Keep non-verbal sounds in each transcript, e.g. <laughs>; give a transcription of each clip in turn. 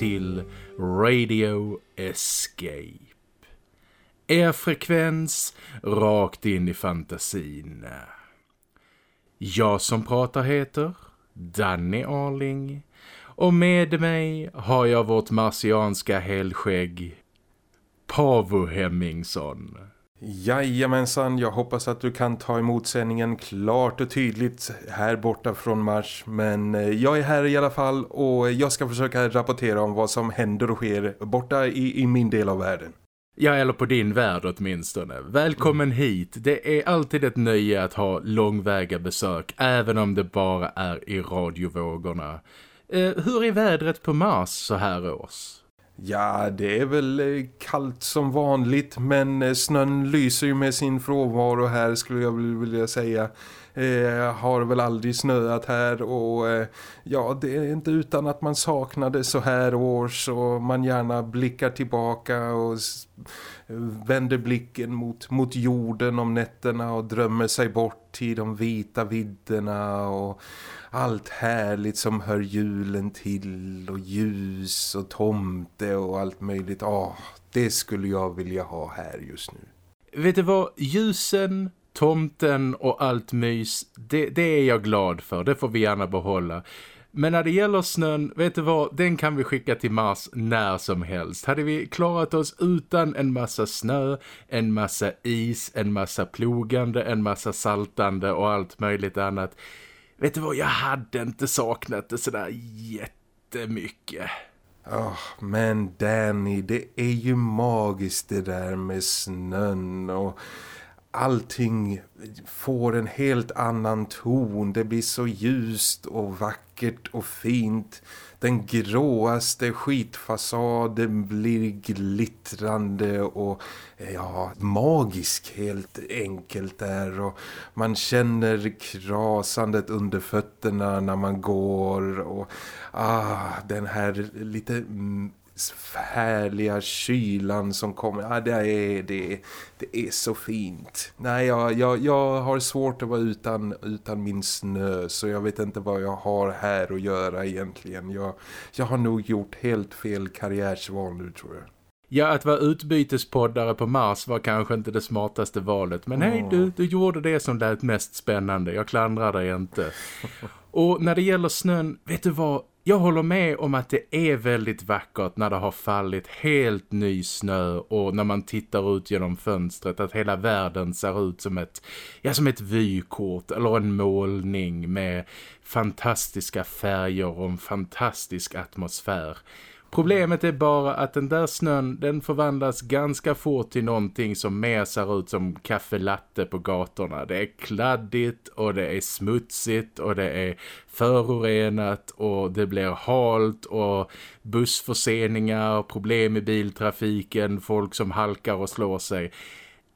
till Radio Escape. Er frekvens rakt in i fantasin. Jag som pratar heter Danny Arling och med mig har jag vårt marsianska helskägg Pavo Hemmingsson. Jajamensan, jag hoppas att du kan ta emot sändningen klart och tydligt här borta från Mars. Men eh, jag är här i alla fall och jag ska försöka rapportera om vad som händer och sker borta i, i min del av världen. Ja, eller på din värld åtminstone. Välkommen mm. hit. Det är alltid ett nöje att ha långväga besök, även om det bara är i radiovågorna. Eh, hur är vädret på Mars så här års? Ja, det är väl eh, kallt som vanligt men eh, snön lyser ju med sin frånvaro här skulle jag vilja säga. Eh, har väl aldrig snöat här och eh, ja det är inte utan att man saknar det så här års och man gärna blickar tillbaka och vänder blicken mot, mot jorden om nätterna och drömmer sig bort till de vita vidderna och allt härligt som hör julen till och ljus och tomte och allt möjligt. Ja, det skulle jag vilja ha här just nu. Vet du vad? Ljusen, tomten och allt mys, det, det är jag glad för. Det får vi gärna behålla. Men när det gäller snön, vet du vad, den kan vi skicka till Mars när som helst. Hade vi klarat oss utan en massa snö, en massa is, en massa plogande, en massa saltande och allt möjligt annat Vet du vad, jag hade inte saknat det sådär jättemycket. Oh, men Danny, det är ju magiskt det där med snön och allting får en helt annan ton. Det blir så ljust och vackert och fint. Den gråaste skitfasaden blir glittrande och ja, magisk helt enkelt där. Och man känner krasandet under fötterna när man går och ah, den här lite härliga kylan som kommer. Ja, det, är, det, det är så fint. Nej, jag, jag, jag har svårt att vara utan, utan min snö så jag vet inte vad jag har här att göra egentligen. Jag, jag har nog gjort helt fel karriärsval nu tror jag. Ja, att vara utbytespoddare på Mars var kanske inte det smartaste valet. Men hej, du, du gjorde det som lät mest spännande. Jag klandrar dig inte. Och när det gäller snön, vet du vad? Jag håller med om att det är väldigt vackert när det har fallit helt ny snö och när man tittar ut genom fönstret att hela världen ser ut som ett, ja, som ett vykort eller en målning med fantastiska färger och en fantastisk atmosfär. Problemet är bara att den där snön den förvandlas ganska fort till någonting som mer ser ut som kaffelatte på gatorna. Det är kladdigt och det är smutsigt och det är förorenat och det blir halt och bussförseningar, problem i biltrafiken, folk som halkar och slår sig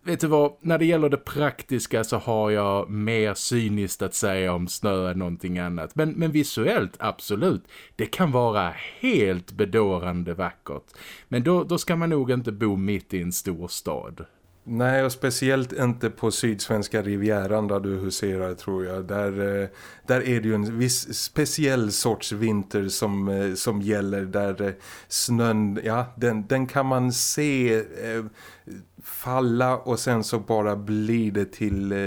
vet du vad, när det gäller det praktiska så har jag mer cyniskt att säga om snö än någonting annat. Men, men visuellt, absolut, det kan vara helt bedårande vackert. Men då, då ska man nog inte bo mitt i en stor stad. Nej, och speciellt inte på sydsvenska rivieran där du huserar tror jag. Där, eh, där är det ju en viss speciell sorts vinter som, eh, som gäller. Där eh, snön, ja, den, den kan man se falla och sen så bara blir det till eh,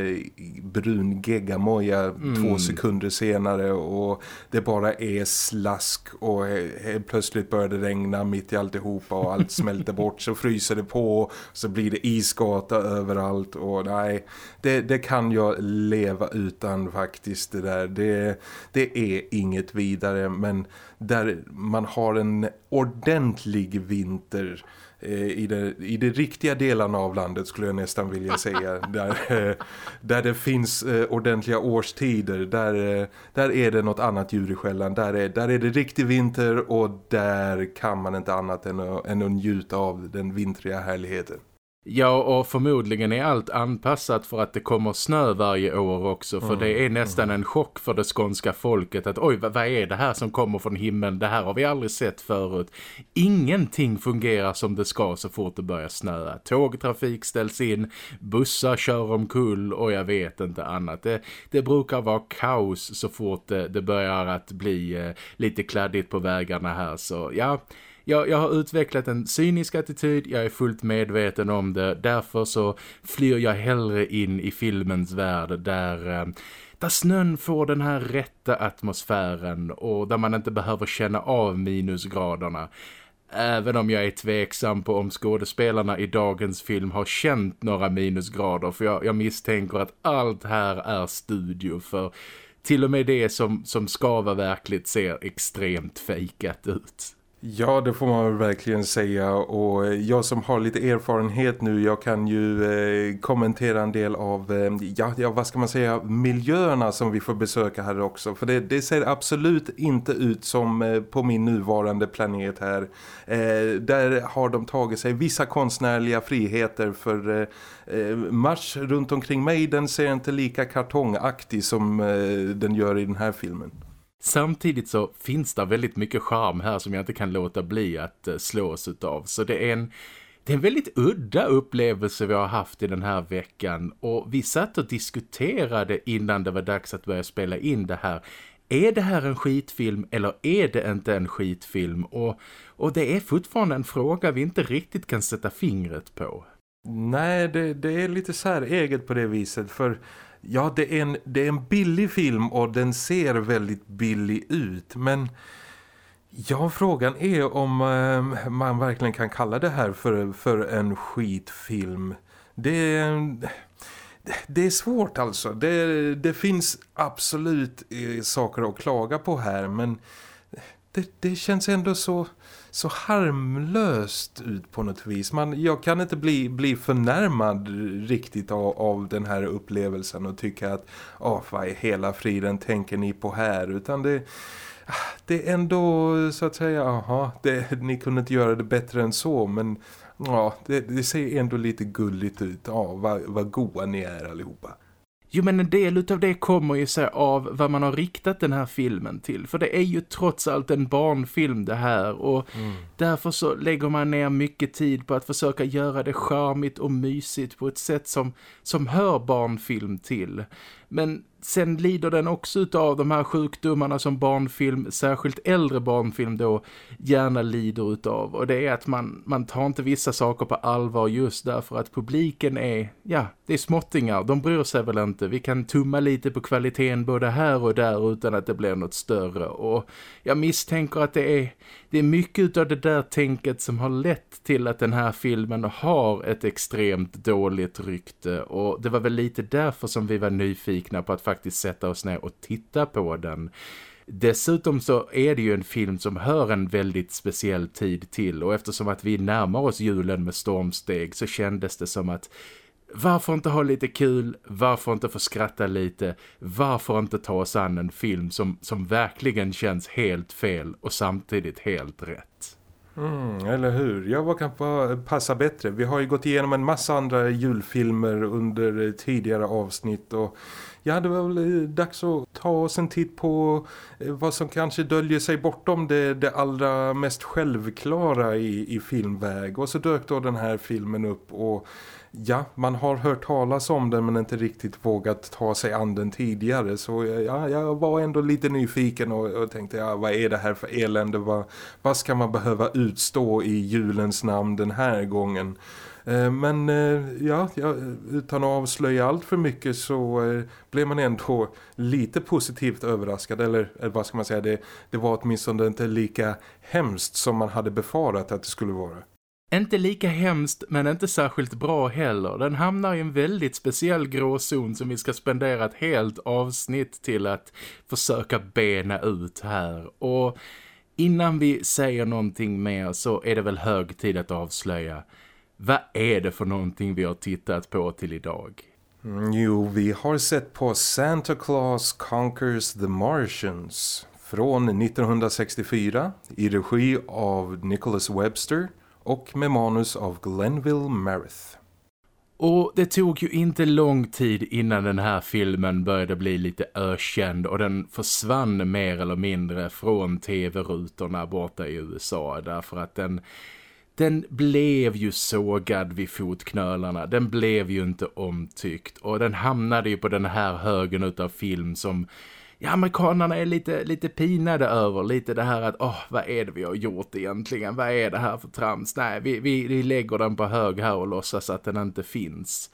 brun geggamoja mm. två sekunder senare och det bara är slask och helt plötsligt börjar det regna mitt i alltihopa och allt smälter bort så fryser det på så blir det isgata överallt och nej, det, det kan jag leva utan faktiskt det där. Det, det är inget vidare men där man har en ordentlig vinter i, det, i de riktiga delarna av landet skulle jag nästan vilja säga. <laughs> Där, eh, där det finns eh, ordentliga årstider. Där, där är det något annat djur i skällan. Där är, där är det riktig vinter och där kan man inte annat än att, än att njuta av den vintriga härligheten Ja, och förmodligen är allt anpassat för att det kommer snö varje år också. För mm. det är nästan en chock för det skånska folket att oj, vad, vad är det här som kommer från himlen? Det här har vi aldrig sett förut. Ingenting fungerar som det ska så fort det börjar snöa. Tågtrafik ställs in, bussar kör omkull och jag vet inte annat. Det, det brukar vara kaos så fort det, det börjar att bli eh, lite kladdigt på vägarna här. Så ja jag, jag har utvecklat en cynisk attityd, jag är fullt medveten om det. Därför så flyr jag hellre in i filmens värld där... Eh, där snön får den här rätta atmosfären och där man inte behöver känna av minusgraderna. Även om jag är tveksam på om skådespelarna i dagens film har känt några minusgrader. För jag, jag misstänker att allt här är studio. För till och med det som, som ska vara verkligt ser extremt fejkat ut. Ja, det får man verkligen säga och jag som har lite erfarenhet nu, jag kan ju eh, kommentera en del av, eh, ja, ja, vad ska man säga, miljöerna som vi får besöka här också. För det, det ser absolut inte ut som eh, på min nuvarande planet här. Eh, där har de tagit sig vissa konstnärliga friheter för eh, eh Mars runt omkring mig, den ser inte lika kartongaktig som eh, den gör i den här filmen. Samtidigt så finns det väldigt mycket charm här som jag inte kan låta bli att eh, slås utav. Så det är en... Det är en väldigt udda upplevelse vi har haft i den här veckan och vi satt och diskuterade innan det var dags att börja spela in det här. Är det här en skitfilm eller är det inte en skitfilm? Och, och det är fortfarande en fråga vi inte riktigt kan sätta fingret på. Nej, det, det är lite så här eget på det viset för ja det är, en, det är en billig film och den ser väldigt billig ut men ja frågan är om eh, man verkligen kan kalla det här för, för en skitfilm. Det det är svårt alltså. Det, det finns absolut eh, saker att klaga på här men det, det känns ändå så så harmlöst ut på något vis. Man, jag kan inte bli, bli förnärmad riktigt av, av den här upplevelsen och tycka att oh, vad i hela friden tänker ni på här? Utan det, det är ändå så att säga, aha, det, ni kunde inte göra det bättre än så men ja, det, det ser ändå lite gulligt ut. Ja, vad, vad goa ni är allihopa. Jo men en del av det kommer ju sig av vad man har riktat den här filmen till. För det är ju trots allt en barnfilm det här. Och mm. därför så lägger man ner mycket tid på att försöka göra det charmigt och mysigt på ett sätt som, som hör barnfilm till. Men sen lider den också av de här sjukdomarna som barnfilm, särskilt äldre barnfilm då, gärna lider utav. Och det är att man, man tar inte vissa saker på allvar just därför att publiken är, ja, det är småttingar. De bryr sig väl inte. Vi kan tumma lite på kvaliteten både här och där utan att det blir något större. Och jag misstänker att det är, det är mycket av det där tänket som har lett till att den här filmen har ett extremt dåligt rykte. Och det var väl lite därför som vi var nyfikna på att faktiskt sätta oss ner och titta på den. Dessutom så är det ju en film som hör en väldigt speciell tid till och eftersom att vi närmar oss julen med stormsteg så kändes det som att varför inte ha lite kul? Varför inte få skratta lite? Varför inte ta oss an en film som, som verkligen känns helt fel och samtidigt helt rätt? Mm, eller hur? Ja, vad kan passa bättre? Vi har ju gått igenom en massa andra julfilmer under tidigare avsnitt och ja, det var väl eh, dags att ta oss en titt på eh, vad som kanske döljer sig bortom det, det allra mest självklara i, i filmväg. Och så dök då den här filmen upp och ja, man har hört talas om den men inte riktigt vågat ta sig an den tidigare. Så eh, ja, jag var ändå lite nyfiken och, och tänkte, ja, vad är det här för elände? Vad, vad ska man behöva utstå i julens namn den här gången? Eh, men eh, ja, utan att avslöja allt för mycket så eh, blev man ändå lite positivt överraskad. Eller vad ska man säga, det, det var åtminstone inte lika hemskt som man hade befarat att det skulle vara. Inte lika hemskt men inte särskilt bra heller. Den hamnar i en väldigt speciell gråzon som vi ska spendera ett helt avsnitt till att försöka bena ut här. Och innan vi säger någonting mer så är det väl hög tid att avslöja. Vad är det för någonting vi har tittat på till idag? Mm, jo, vi har sett på Santa Claus Conquers the Martians från 1964 i regi av Nicholas Webster- och med manus av Glenville Marith. Och det tog ju inte lång tid innan den här filmen började bli lite ökänd och den försvann mer eller mindre från tv-rutorna borta i USA därför att den, den blev ju sågad vid fotknölarna. Den blev ju inte omtyckt och den hamnade ju på den här högen utav film som ja, amerikanerna är lite, lite pinade över. Lite det här att, åh, oh, vad är det vi har gjort egentligen? Vad är det här för trams? Nej, vi, vi, vi lägger den på hög här och låtsas att den inte finns.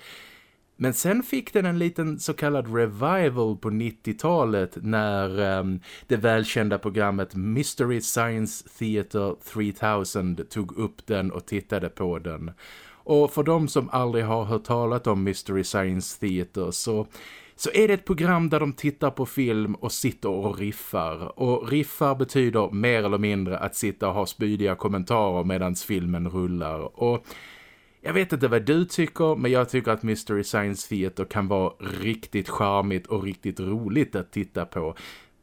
Men sen fick den en liten så kallad revival på 90-talet när um, det välkända programmet Mystery Science Theater 3000 tog upp den och tittade på den. Och för de som aldrig har hört talat om Mystery Science Theater så så är det ett program där de tittar på film och sitter och riffar. Och riffar betyder mer eller mindre att sitta och ha spydiga kommentarer medan filmen rullar. Och jag vet inte vad du tycker, men jag tycker att Mystery Science Theater kan vara riktigt charmigt och riktigt roligt att titta på.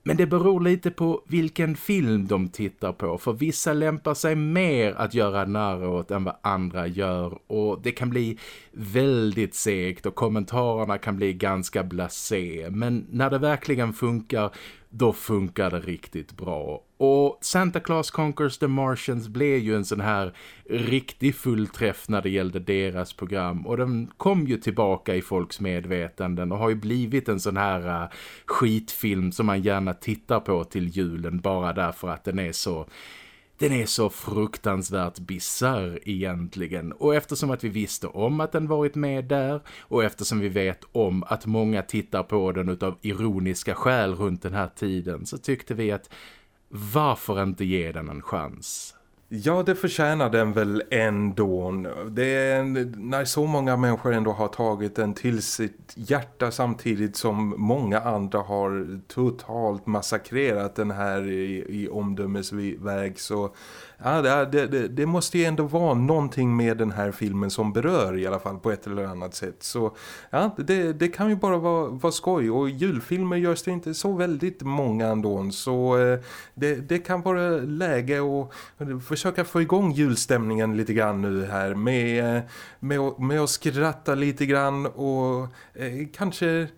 Men det beror lite på vilken film de tittar på. För vissa lämpar sig mer att göra narr åt än vad andra gör. Och det kan bli väldigt segt och kommentarerna kan bli ganska blasé. Men när det verkligen funkar, då funkar det riktigt bra. Och Santa Claus Conquers the Martians blev ju en sån här riktig fullträff när det gällde deras program. Och den kom ju tillbaka i folks medvetanden och har ju blivit en sån här uh, skitfilm som man gärna tittar på till julen bara därför att den är så den är så fruktansvärt bizarr egentligen. Och eftersom att vi visste om att den varit med där och eftersom vi vet om att många tittar på den utav ironiska skäl runt den här tiden så tyckte vi att varför inte ge den en chans? Ja, det förtjänar den väl ändå. Det är när så många människor ändå har tagit den till sitt hjärta samtidigt som många andra har totalt massakrerat den här i, i omdömesväg så ja, det, det, det, måste ju ändå vara någonting med den här filmen som berör i alla fall på ett eller annat sätt. Så ja, det, det kan ju bara vara, vara skoj och julfilmer görs det inte så väldigt många ändå så eh, det, det kan vara läge att försöka få igång julstämningen lite grann nu här med, eh, med, med att skratta lite grann och eh, kanske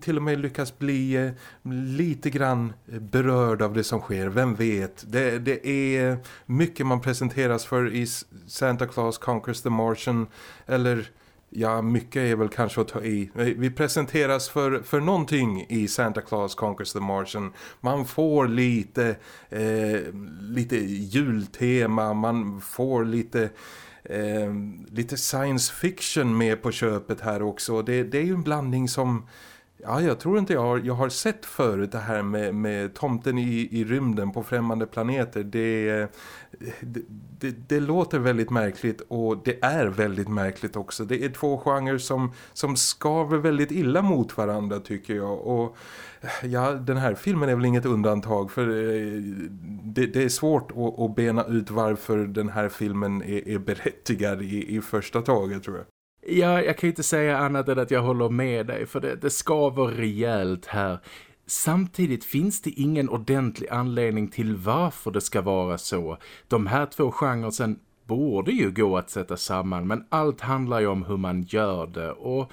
till och med lyckas bli eh, lite grann eh, berörd av det som sker. Vem vet? Det, det är mycket man presenteras för i Santa Claus Conquers the Martian eller Ja, mycket är väl kanske att ta i. Vi presenteras för, för någonting i Santa Claus Conquers the Martian. Man får lite, eh, lite jultema, man får lite... Eh, lite science fiction med på köpet här också. Det, det är ju en blandning som Ja, jag tror inte jag har, jag har sett förut det här med, med tomten i, i rymden på främmande planeter. Det, det, det, det, låter väldigt märkligt och det är väldigt märkligt också. Det är två genrer som, som skaver väldigt illa mot varandra tycker jag. Och ja, den här filmen är väl inget undantag för eh, det, det är svårt att, att, bena ut varför den här filmen är, är berättigad i, i första taget tror jag. Ja, jag kan ju inte säga annat än att jag håller med dig för det, det skaver rejält här. Samtidigt finns det ingen ordentlig anledning till varför det ska vara så. De här två genrerna borde ju gå att sätta samman men allt handlar ju om hur man gör det och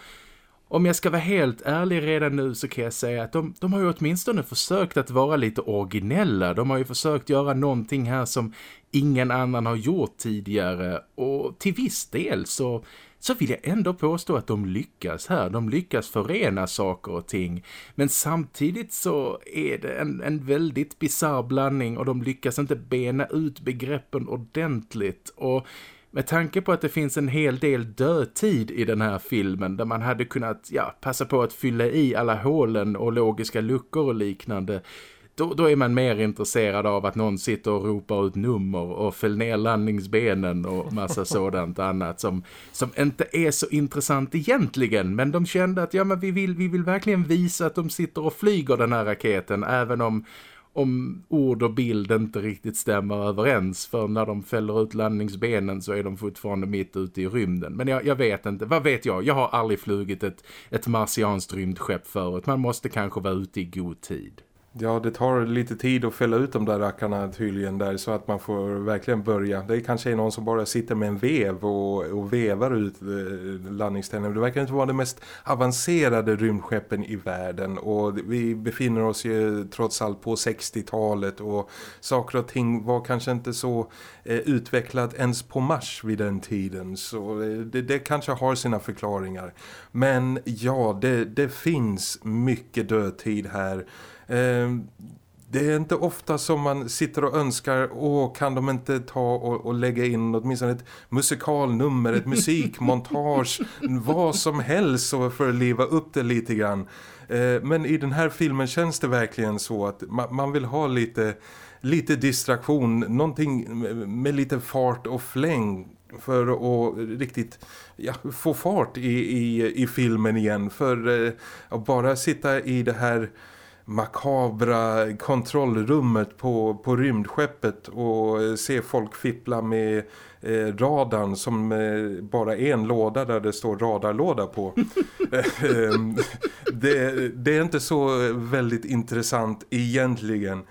om jag ska vara helt ärlig redan nu så kan jag säga att de, de har ju åtminstone försökt att vara lite originella. De har ju försökt göra någonting här som ingen annan har gjort tidigare och till viss del så så vill jag ändå påstå att de lyckas här. De lyckas förena saker och ting. Men samtidigt så är det en, en väldigt bizarr blandning och de lyckas inte bena ut begreppen ordentligt. Och med tanke på att det finns en hel del dödtid i den här filmen där man hade kunnat ja, passa på att fylla i alla hålen och logiska luckor och liknande då, då är man mer intresserad av att någon sitter och ropar ut nummer och fäller ner landningsbenen och massa <laughs> sådant annat som, som inte är så intressant egentligen. Men de kände att ja, men vi, vill, vi vill verkligen visa att de sitter och flyger den här raketen även om om ord och bild inte riktigt stämmer överens för när de fäller ut landningsbenen så är de fortfarande mitt ute i rymden. Men jag, jag vet inte, vad vet jag? Jag har aldrig flugit ett, ett marsianskt rymdskepp förut. Man måste kanske vara ute i god tid. Ja, det tar lite tid att fälla ut de där rackarna tydligen där så att man får verkligen börja. Det kanske är någon som bara sitter med en vev och, och vevar ut landningsställningen. landningsställen. Det verkar inte vara de mest avancerade rymdskeppen i världen och vi befinner oss ju trots allt på 60-talet och saker och ting var kanske inte så eh, utvecklat ens på Mars vid den tiden. Så eh, det, det kanske har sina förklaringar. Men ja, det, det finns mycket dödtid här det är inte ofta som man sitter och önskar åh kan de inte ta och, och lägga in åtminstone ett musikalnummer, ett <laughs> musikmontage, vad som helst för att leva upp det lite grann. Ehm, men i den här filmen känns det verkligen så att man, man vill ha lite, lite distraktion, någonting med lite fart och fläng för att riktigt ja, få fart i, i, i filmen igen. För eh, att bara sitta i det här makabra kontrollrummet på, på rymdskeppet och se folk fippla med eh, radarn som eh, bara är en låda där det står radarlåda på. <laughs> Ehm, det, det är inte så väldigt intressant egentligen.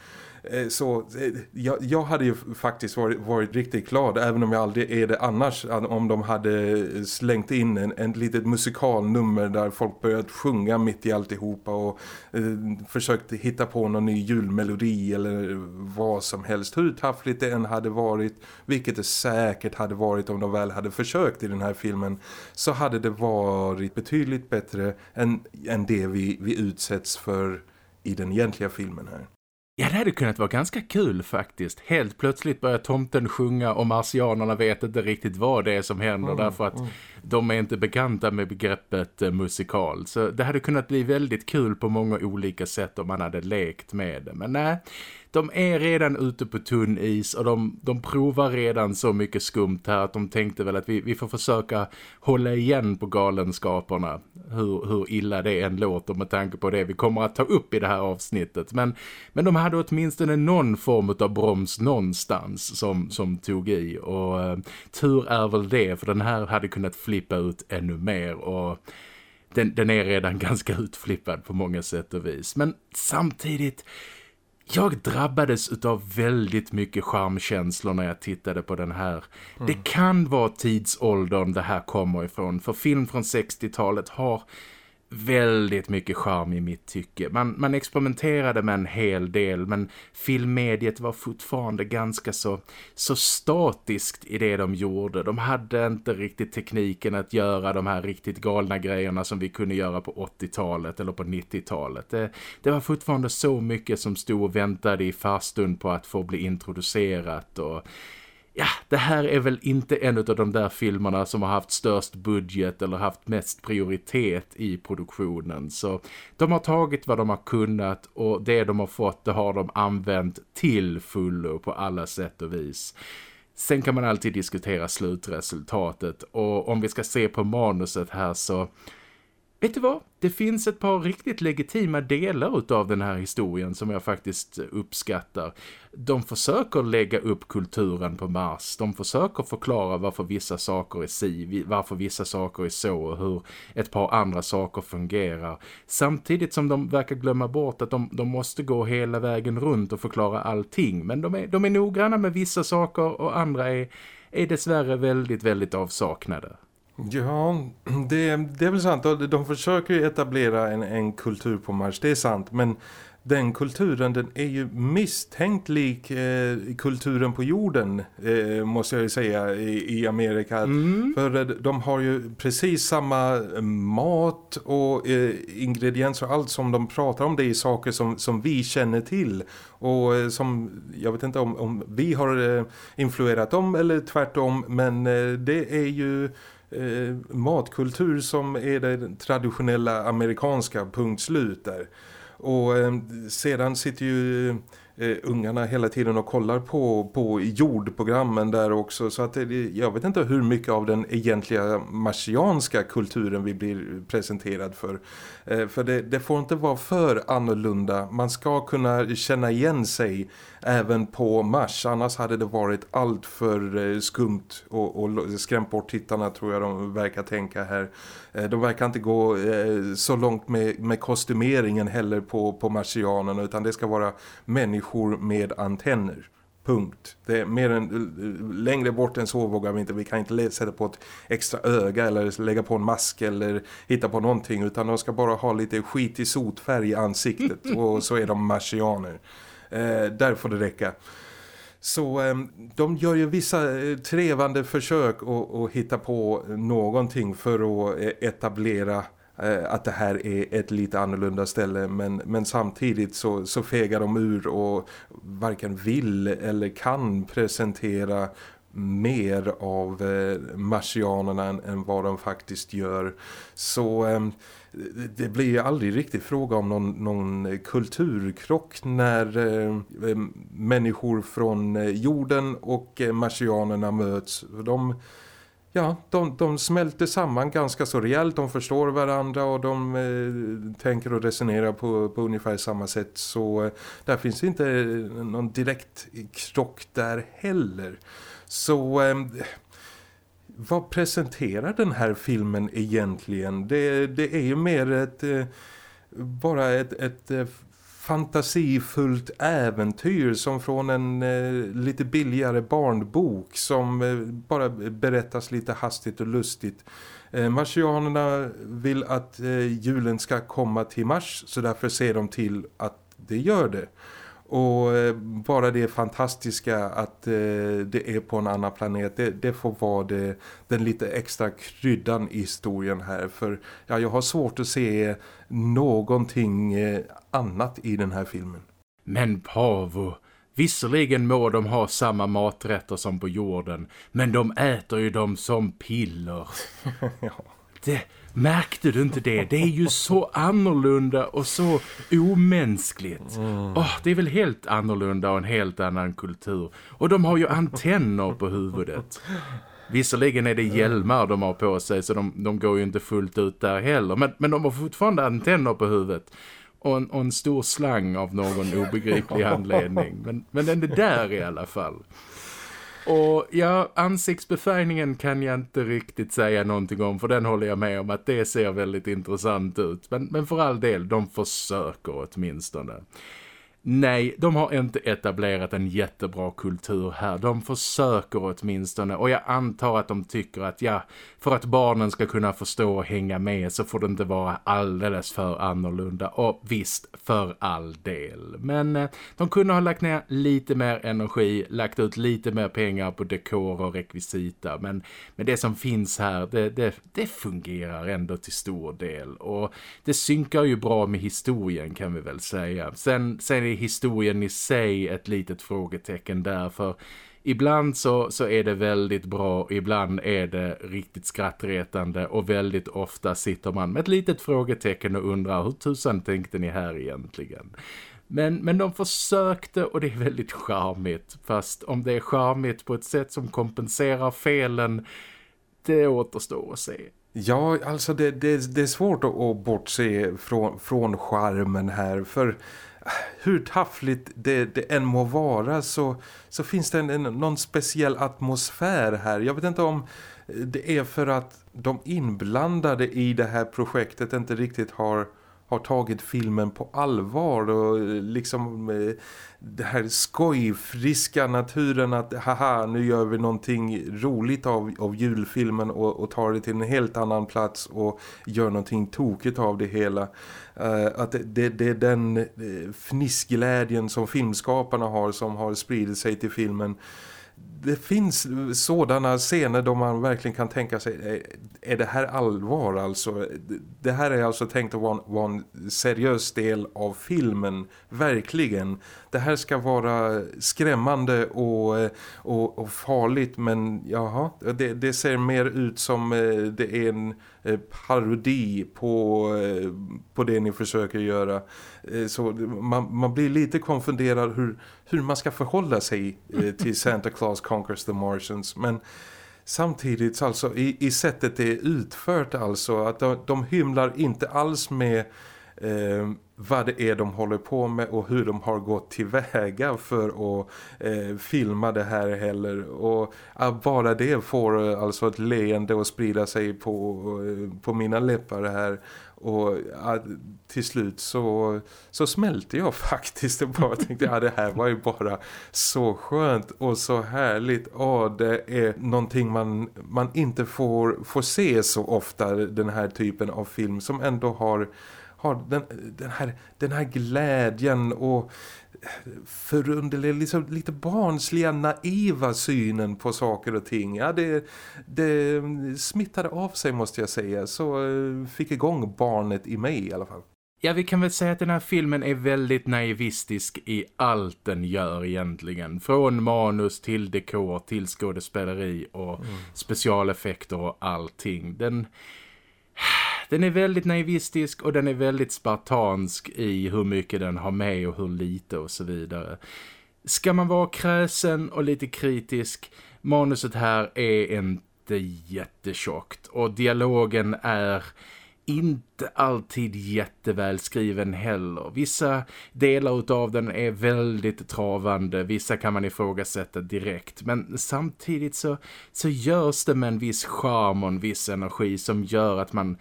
Eh, så eh, jag, jag, hade ju faktiskt varit, varit, riktigt glad även om jag aldrig är det annars om de hade eh, slängt in en, en litet musikalnummer där folk börjat sjunga mitt i alltihopa och eh, försökt hitta på någon ny julmelodi eller vad som helst. Hur taffligt det än hade varit, vilket det säkert hade varit om de väl hade försökt i den här filmen så hade det varit betydligt bättre än, än det vi, vi utsätts för i den egentliga filmen här. Ja, det hade kunnat vara ganska kul faktiskt. Helt plötsligt börjar tomten sjunga och marsianerna vet inte riktigt vad det är som händer mm, därför att mm de är inte bekanta med begreppet eh, musikal. Så det hade kunnat bli väldigt kul på många olika sätt om man hade lekt med det. Men nej, de är redan ute på tunn is och de, de provar redan så mycket skumt här att de tänkte väl att vi, vi får försöka hålla igen på galenskaperna. Hur, hur illa det än låter med tanke på det vi kommer att ta upp i det här avsnittet. Men, men de hade åtminstone någon form av broms någonstans som, som tog i och eh, tur är väl det för den här hade kunnat flippa ut ännu mer och... Den, den, är redan <laughs> ganska utflippad på många sätt och vis. Men samtidigt, jag drabbades av väldigt mycket charmkänslor när jag tittade på den här. Mm. Det kan vara tidsåldern det här kommer ifrån. För film från 60-talet har väldigt mycket charm i mitt tycke. Man, man experimenterade med en hel del men filmmediet var fortfarande ganska så, så statiskt i det de gjorde. De hade inte riktigt tekniken att göra de här riktigt galna grejerna som vi kunde göra på 80-talet eller på 90-talet. Det, det var fortfarande så mycket som stod och väntade i fastund på att få bli introducerat och ja, det här är väl inte en av de där filmerna som har haft störst budget eller haft mest prioritet i produktionen. Så de har tagit vad de har kunnat och det de har fått det har de använt till fullo på alla sätt och vis. Sen kan man alltid diskutera slutresultatet och om vi ska se på manuset här så Vet du vad? Det finns ett par riktigt legitima delar av den här historien som jag faktiskt uppskattar. De försöker lägga upp kulturen på Mars. De försöker förklara varför vissa saker är si, varför vissa saker är så och hur ett par andra saker fungerar. Samtidigt som de verkar glömma bort att de, de måste gå hela vägen runt och förklara allting. Men de är, de är noggranna med vissa saker och andra är, är dessvärre väldigt, väldigt avsaknade. Ja, det, det är väl sant. De försöker etablera en, en kultur på Mars, det är sant. Men den kulturen den är ju misstänkt lik eh, kulturen på jorden eh, måste jag ju säga i, i Amerika. Mm. För eh, de har ju precis samma mat och eh, ingredienser och allt som de pratar om det är saker som, som vi känner till. Och eh, som, jag vet inte om, om vi har eh, influerat dem eller tvärtom men det är ju eh, Eh, matkultur som är det traditionella amerikanska punkt slut där. Och eh, sedan sitter ju eh, ungarna hela tiden och kollar på, på jordprogrammen där också så att eh, det, jag vet inte hur mycket av den egentliga marsianska kulturen vi blir presenterad för. Eh, för det, det, får inte vara för annorlunda. Man ska kunna känna igen sig även på Mars. Annars hade det varit allt för eh, skumt och, och skrämt bort tittarna tror jag de verkar tänka här. Eh, de verkar inte gå eh, så långt med, med kostymeringen heller på, på marsianerna utan det ska vara människor med antenner. Punkt. Det är mer än, längre bort än så vågar vi inte. Vi kan inte sätta på ett extra öga eller lägga på en mask eller hitta på någonting utan de ska bara ha lite skitig sotfärg i ansiktet <laughs> och så är de marsianer. Eh, där får det räcka. Så eh, de gör ju vissa eh, trevande försök att hitta på någonting för att eh, etablera eh, att det här är ett lite annorlunda ställe men, men samtidigt så, så fegar de ur och varken vill eller kan presentera mer av eh, marsianerna än, än, vad de faktiskt gör. Så eh, det blir ju aldrig riktigt fråga om någon, någon kulturkrock när eh, ehm, människor från eh, jorden och eh, marsianerna möts. De, ja, de, de smälter samman ganska så rejält, de förstår varandra och de eh, tänker och resonerar på, på ungefär samma sätt. Så eh, där finns inte eh, någon direkt krock där heller. Så eh, vad presenterar den här filmen egentligen? Det, det är ju mer ett eh, bara ett, ett eh, fantasifullt äventyr som från en eh, lite billigare barnbok som eh, bara berättas lite hastigt och lustigt. Eh, marsianerna vill att eh, julen ska komma till mars så därför ser de till att det gör det. Och eh, bara det fantastiska att eh, det är på en annan planet, det, det får vara det, den lite extra kryddan i historien här. För ja, jag har svårt att se någonting eh, annat i den här filmen. Men Pavo, visserligen må de ha samma maträtter som på jorden, men de äter ju dem som piller. <laughs> ja. Det, Märkte du inte det? Det är ju så annorlunda och så omänskligt. Mm. Oh, det är väl helt annorlunda och en helt annan kultur. Och de har ju antenner på huvudet. Visserligen är det hjälmar de har på sig så de, de går ju inte fullt ut där heller. Men, men de har fortfarande antenner på huvudet. Och en, och en stor slang av någon obegriplig anledning. Men, men den är där i alla fall. Och ja, ansiktsbefärgningen kan jag inte riktigt säga någonting om för den håller jag med om att det ser väldigt intressant ut. Men, men för all del, de försöker åtminstone. Nej, de har inte etablerat en jättebra kultur här. De försöker åtminstone och jag antar att de tycker att ja, för att barnen ska kunna förstå och hänga med så får det inte vara alldeles för annorlunda. Och visst, för all del. Men eh, de kunde ha lagt ner lite mer energi, lagt ut lite mer pengar på dekor och rekvisita. Men, men det som finns här, det, det, det fungerar ändå till stor del. Och det synkar ju bra med historien kan vi väl säga. Sen, sen är historien i sig ett litet frågetecken där för ibland så, så är det väldigt bra, ibland är det riktigt skrattretande och väldigt ofta sitter man med ett litet frågetecken och undrar hur tusan tänkte ni här egentligen? Men, men de försökte och det är väldigt charmigt. Fast om det är charmigt på ett sätt som kompenserar felen, det återstår att se. Ja, alltså det, det, det är svårt att, att bortse från, från charmen här. För hur taffligt det, det än må vara så, så finns det en, en, någon speciell atmosfär här. Jag vet inte om det är för att de inblandade i det här projektet inte riktigt har har tagit filmen på allvar och liksom eh, det här skojfriska naturen att haha nu gör vi någonting roligt av, av julfilmen och, och tar det till en helt annan plats och gör någonting tokigt av det hela. Uh, att det, det, det, är den eh, fnissglädjen som filmskaparna har som har spridit sig till filmen det finns sådana scener då man verkligen kan tänka sig eh, är det här allvar alltså? Det här är alltså tänkt att vara, vara en seriös del av filmen, verkligen. Det här ska vara skrämmande och, eh, och, och farligt men jaha, det, det, ser mer ut som eh, det är en parodi på, på det ni försöker göra. Så man, man blir lite konfunderad hur, hur man ska förhålla sig till Santa Claus Conquers the Martians. Men samtidigt alltså i, i sättet det är utfört alltså att de, de hymlar inte alls med eh, vad det är de håller på med och hur de har gått tillväga för att eh, filma det här heller. Och att bara det får eh, alltså ett leende att sprida sig på, eh, på mina läppar här och ja, till slut så, så smälte jag <laughs> faktiskt och bara tänkte ja det här var ju bara så skönt och så härligt. Ja det är någonting man, man inte får, får se så ofta den här typen av film som ändå har, har den, den, här, den här glädjen och förunderliga, liksom lite barnsliga, naiva synen på saker och ting. Ja, det, det smittade av sig måste jag säga. Så eh, fick igång barnet i mig i alla fall. Ja, vi kan väl säga att den här filmen är väldigt naivistisk i allt den gör egentligen. Från manus till dekor, till skådespeleri och mm. specialeffekter och allting. Den den är väldigt naivistisk och den är väldigt spartansk i hur mycket den har med och hur lite och så vidare. Ska man vara kräsen och lite kritisk, manuset här är inte jättetjockt och dialogen är inte alltid jätteväl skriven heller. Vissa delar av den är väldigt travande, vissa kan man ifrågasätta direkt. Men samtidigt så, så görs det med en viss charm och en viss energi som gör att man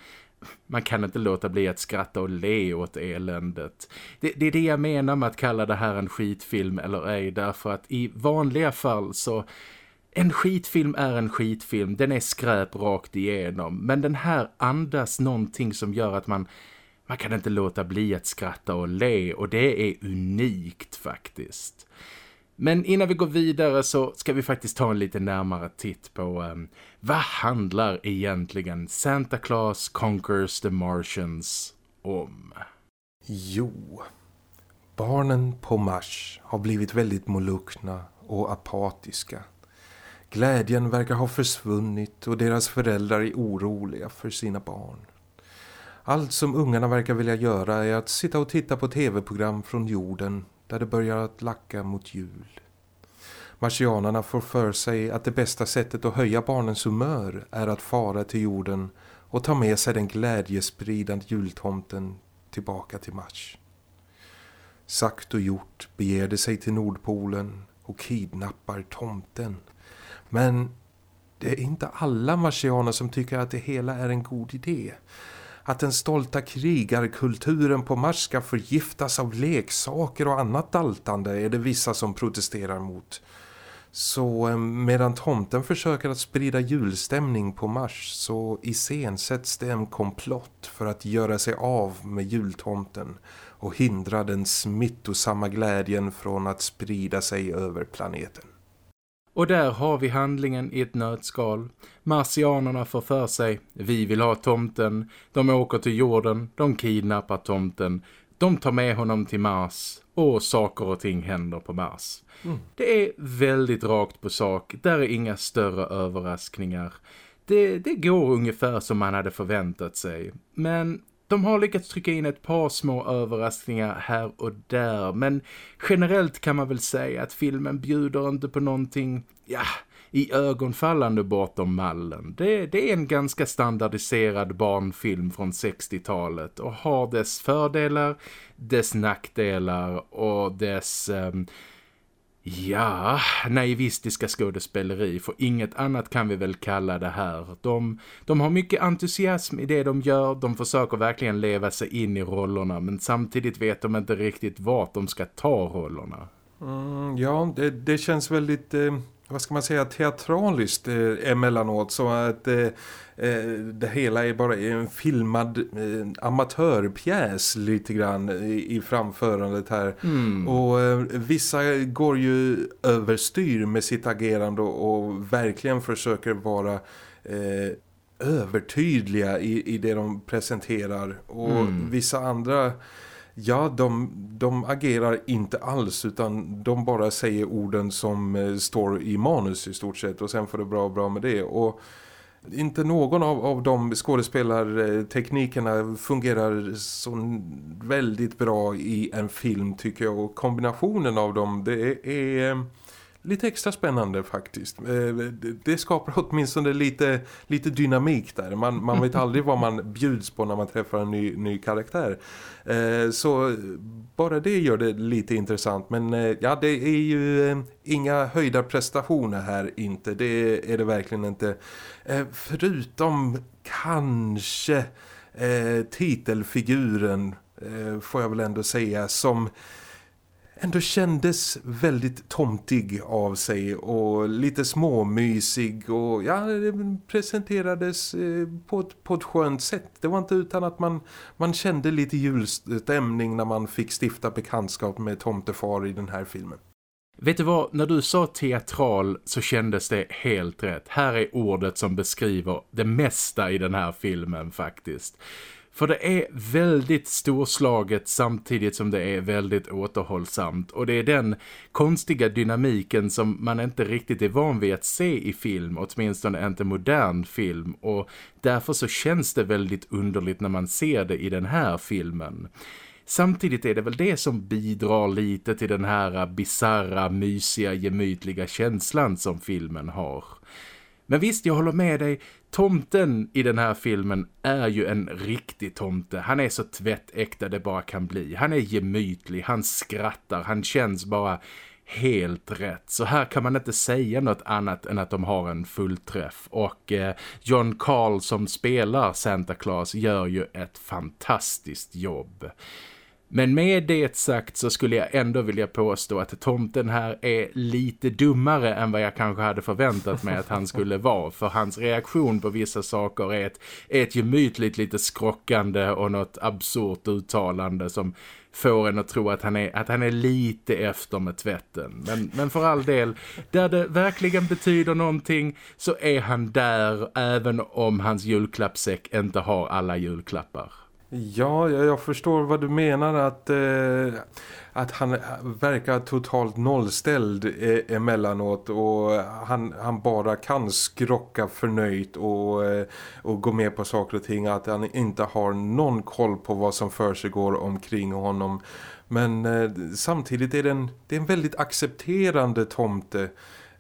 man kan inte låta bli att skratta och le åt eländet. Det, det, är det jag menar med att kalla det här en skitfilm eller ej. Därför att i vanliga fall så... En skitfilm är en skitfilm. Den är skräp rakt igenom. Men den här andas någonting som gör att man... Man kan inte låta bli att skratta och le. Och det är unikt faktiskt. Men innan vi går vidare så ska vi faktiskt ta en lite närmare titt på um, vad handlar egentligen Santa Claus Conquers the Martians om? Jo, barnen på Mars har blivit väldigt molukna och apatiska. Glädjen verkar ha försvunnit och deras föräldrar är oroliga för sina barn. Allt som ungarna verkar vilja göra är att sitta och titta på tv-program från jorden där det börjar att lacka mot jul. Marsianerna får för sig att det bästa sättet att höja barnens humör är att fara till jorden och ta med sig den glädjespridande jultomten tillbaka till Mars. Sagt och gjort beger de sig till Nordpolen och kidnappar tomten. Men det är inte alla marsianer som tycker att det hela är en god idé att den stolta krigarkulturen på Mars ska förgiftas av leksaker och annat daltande är det vissa som protesterar mot. Så eh, medan tomten försöker att sprida julstämning på Mars så iscensätts det en komplott för att göra sig av med jultomten och hindra den smittosamma glädjen från att sprida sig över planeten. Och där har vi handlingen i ett nötskal. Marsianerna får för sig, vi vill ha tomten. De åker till jorden, de kidnappar tomten. De tar med honom till Mars och saker och ting händer på Mars. Mm. Det är väldigt rakt på sak, där är inga större överraskningar. Det, det går ungefär som man hade förväntat sig. Men de har lyckats trycka in ett par små överraskningar här och där. Men generellt kan man väl säga att filmen bjuder inte på någonting, ja, i ögonfallande bortom mallen. Det, det är en ganska standardiserad barnfilm från 60-talet och har dess fördelar, dess nackdelar och dess... eh, Ja, naivistiska skådespeleri, för inget annat kan vi väl kalla det här. De, de har mycket entusiasm i det de gör, de försöker verkligen leva sig in i rollerna, men samtidigt vet de inte riktigt vart de ska ta rollerna. Mm, ja, det, det, känns väldigt... Eh vad ska man säga, teatraliskt eh, emellanåt så att eh, eh, det hela är bara en filmad eh, amatörpjäs lite grann i, i framförandet här. Mm. Och eh, vissa går ju överstyr med sitt agerande och, och verkligen försöker vara övertydliga i, i det de presenterar. Och Mm. vissa andra Ja, de, de agerar inte alls utan de bara säger orden som eh, står i manus i stort sett och sen får det bra bra med det. Och inte någon av, av de skådespelarteknikerna fungerar så väldigt bra i en film tycker jag. Och kombinationen av dem, det är... Eh, Lite extra spännande faktiskt. Eh, det- skapar åtminstone lite, lite dynamik där. Man, man vet aldrig vad man bjuds på när man träffar en ny, ny karaktär. Eh, så bara det gör det lite intressant. Men eh, ja, det är ju inga höjda prestationer här inte. Det är det verkligen inte. Förutom kanske titelfiguren får jag väl ändå säga som ändå kändes väldigt tomtig av sig och lite småmysig och ja, det presenterades eh, på ett, på ett skönt sätt. Det var inte utan att man, man kände lite julstämning när man fick stifta bekantskap med tomtefar i den här filmen. Vet du vad, när du sa teatral så kändes det helt rätt. Här är ordet som beskriver det mesta i den här filmen faktiskt. För det är väldigt storslaget samtidigt som det är väldigt återhållsamt. Och det är den konstiga dynamiken som man inte riktigt är van vid att se i film, åtminstone inte modern film. Och därför så känns det väldigt underligt när man ser det i den här filmen. Samtidigt är det väl det som bidrar lite till den här bizarra, mysiga, gemytliga känslan som filmen har. Men visst, jag håller med dig. Tomten i den här filmen är ju en riktig tomte. Han är så tvättäkta det bara kan bli. Han är gemytlig, han skrattar, han känns bara helt rätt. Så här kan man inte säga något annat än att de har en fullträff. Och eh, John Carl som spelar Santa Claus gör ju ett fantastiskt jobb. Men med det sagt så skulle jag ändå vilja påstå att tomten här är lite dummare än vad jag kanske hade förväntat mig att han skulle vara. För hans reaktion på vissa saker är ett, är ett gemytligt lite skrockande och något absurt uttalande som får en att tro att han är, att han är lite efter med tvätten. Men, men för all del, där det verkligen betyder någonting så är han där även om hans julklappsäck inte har alla julklappar. Ja, jag, jag förstår vad du menar att, eh, att han verkar totalt nollställd eh, emellanåt och han, han bara kan skrocka förnöjt och, eh, och gå med på saker och ting att han inte har någon koll på vad som för sig går omkring honom. Men eh, samtidigt är det en, det är en väldigt accepterande tomte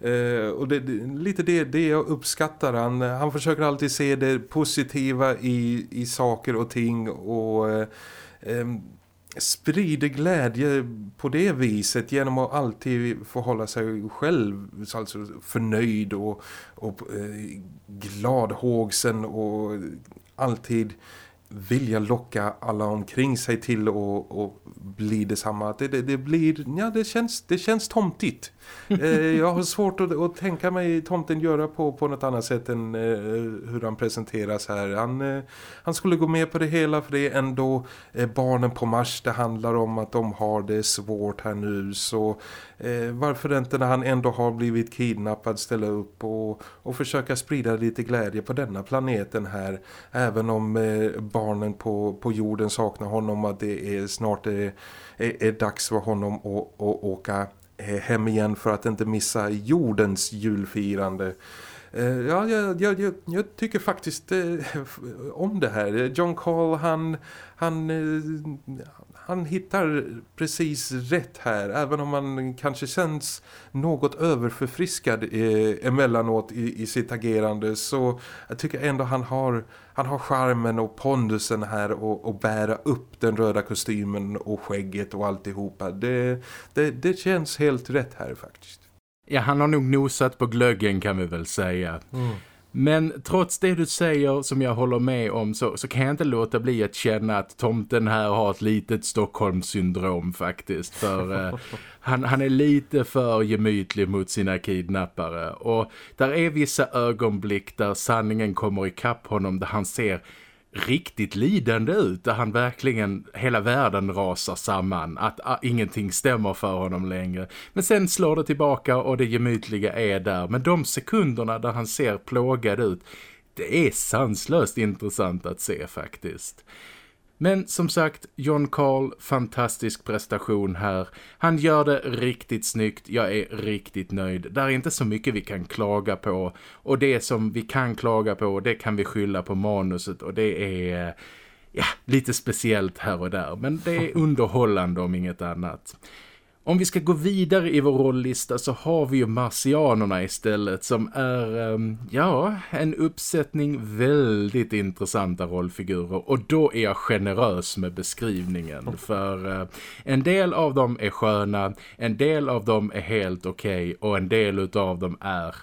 Eh, och det, det, lite det, det jag uppskattar han, han försöker alltid se det positiva i, i saker och ting och eh, eh, sprider glädje på det viset genom att alltid förhålla sig själv alltså förnöjd och, och eh, gladhågsen och alltid vilja locka alla omkring sig till och, och bli detsamma. Det, det, det blir, ja det känns, det känns tomtigt. Eh, jag har svårt att, att tänka mig tomten göra på, på något annat sätt än eh, hur han presenteras här. Han, eh, han skulle gå med på det hela för det är ändå eh, barnen på Mars det handlar om att de har det svårt här nu. Så eh, varför inte när han ändå har blivit kidnappad ställa upp och, och försöka sprida lite glädje på denna planeten här. Även om eh, barnen på, på jorden saknar honom att det är snart är, är, är dags för honom att, att åka Eh, hem igen för att inte missa jordens julfirande. Eh, ja, jag, jag, jag, tycker faktiskt eh, om det här. John Call, han, han, han hittar precis rätt här. Även om han kanske känns något överförfriskad eh, emellanåt i, i sitt agerande. Så jag tycker ändå han har, han har charmen och pondusen här och, och bära upp den röda kostymen och skägget och alltihopa. Det, det, det känns helt rätt här faktiskt. Ja, han har nog nosat på glöggen kan vi väl säga. Men trots det du säger som jag håller med om så, så kan jag inte låta bli att känna att tomten här har ett litet Stockholmssyndrom faktiskt. För eh, <laughs> han, han är lite för gemytlig mot sina kidnappare. Och där är vissa ögonblick där sanningen kommer ikapp honom där han ser riktigt lidande ut där han verkligen, hela världen rasar samman att ah, ingenting stämmer för honom längre. Men sen slår det tillbaka och det gemytliga är där. Men de sekunderna där han ser plågad ut, det är sanslöst intressant att se faktiskt. Men som sagt, John Carl, fantastisk prestation här. Han gör det riktigt snyggt, jag är riktigt nöjd. Det är inte så mycket vi kan klaga på. Och det som vi kan klaga på, det kan vi skylla på manuset. Och det är ja, lite speciellt här och där. Men det är <laughs> underhållande om inget annat. Om vi ska gå vidare i vår rolllista så har vi ju marsianerna istället som är, ehm, ja, en uppsättning väldigt intressanta rollfigurer. Och då är jag generös med beskrivningen för eh, en del av dem är sköna, en del av dem är helt okej okay, och en del av dem är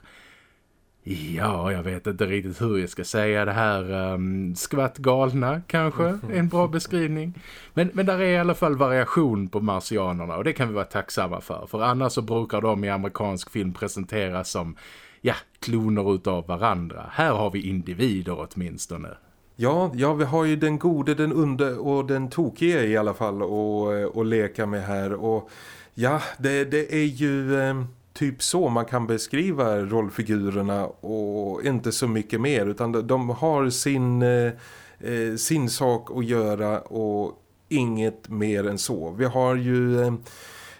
Ja, jag vet inte riktigt hur jag ska säga det här. Ehm, um, skvatt galna kanske, en bra beskrivning. Men, men där är i alla fall variation på marsianerna och det kan vi vara tacksamma för. För annars så brukar de i amerikansk film presenteras som, ja, kloner utav varandra. Här har vi individer åtminstone. Ja, ja, vi har ju den gode, den onde och den tokiga i alla fall eh, att leka med här. Och ja, det, det är ju... Eh typ så man kan beskriva rollfigurerna och inte så mycket mer utan de har sin, eh, eh, sin sak att göra och inget mer än så. Vi har ju eh,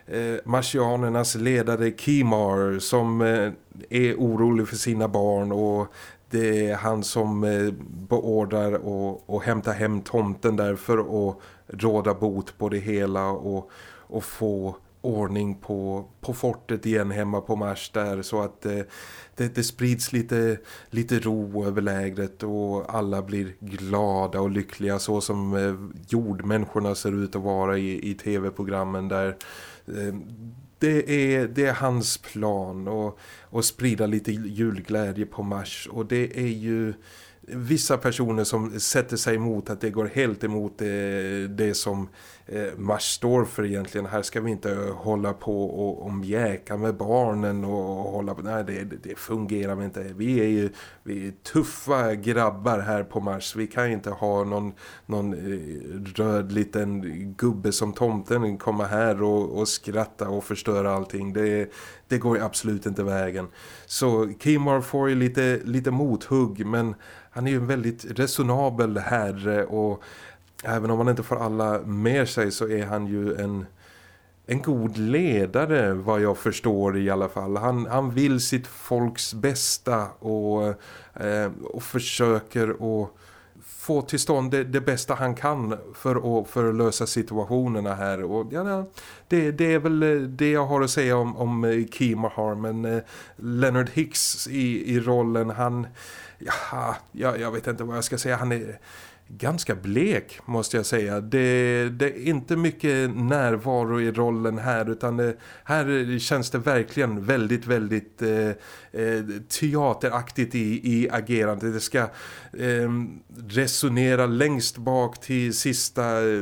eh, marsianernas ledare Kimar som eh, är orolig för sina barn och det är han som eh, beordrar och, och hämtar hem tomten där för att råda bot på det hela och, och få ordning på, på fortet igen hemma på Mars där så att eh, det, det sprids lite, lite ro över lägret och alla blir glada och lyckliga så som eh, jordmänniskorna ser ut att vara i, i tv-programmen där. Eh, det är, det är hans plan och, och sprida lite julglädje på Mars och det är ju vissa personer som sätter sig emot att det går helt emot det, det som Eh, Mars står för egentligen. Här ska vi inte hålla på och omjäka med barnen och hålla på. Nej, det, det fungerar inte. Vi är ju vi är tuffa grabbar här på Mars. Vi kan inte ha någon, någon eh, röd liten gubbe som tomten komma här och, och skratta och förstöra allting. Det, det går absolut inte vägen. Så Kimar får ju lite, lite mothugg men han är ju en väldigt resonabel herre och även om han inte får alla med sig så är han ju en, en god ledare vad jag förstår i alla fall. Han, han vill sitt folks bästa och, eh, och försöker att få till stånd det, det, bästa han kan för att, för att lösa situationerna här. Och, ja, det, det är väl eh, det jag har att säga om, om eh, Kima Men eh, Leonard Hicks i, i rollen, han... Ja, jag, jag vet inte vad jag ska säga. Han är ganska blek måste jag säga. Det, det, är inte mycket närvaro i rollen här utan det, här känns det verkligen väldigt, väldigt eh, eh, teateraktigt i, i agerandet. Det ska eh, resonera längst bak till sista eh,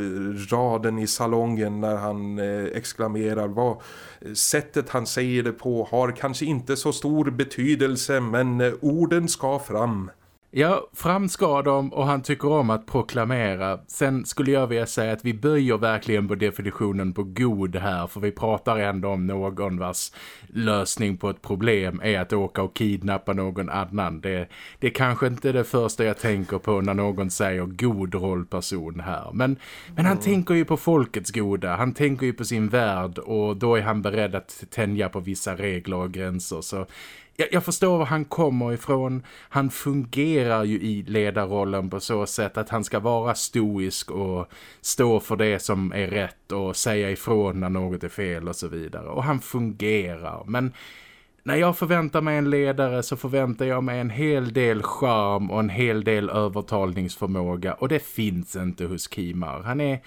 raden i salongen när han eh, exklamerar vad eh, sättet han säger det på har kanske inte så stor betydelse men eh, orden ska fram. Ja, fram ska de och han tycker om att proklamera. Sen skulle jag vilja säga att vi böjer verkligen på definitionen på god här för vi pratar ändå om någon vars lösning på ett problem är att åka och kidnappa någon annan. Det, det är kanske inte det första jag tänker på när någon säger god rollperson här. Men, men han mm. tänker ju på folkets goda, han tänker ju på sin värld och då är han beredd att tänja på vissa regler och gränser. Så jag, jag förstår var han kommer ifrån. Han fungerar ju i ledarrollen på så sätt att han ska vara stoisk och stå för det som är rätt och säga ifrån när något är fel och så vidare. Och han fungerar. Men när jag förväntar mig en ledare så förväntar jag mig en hel del charm och en hel del övertalningsförmåga och det finns inte hos Kimar. Han är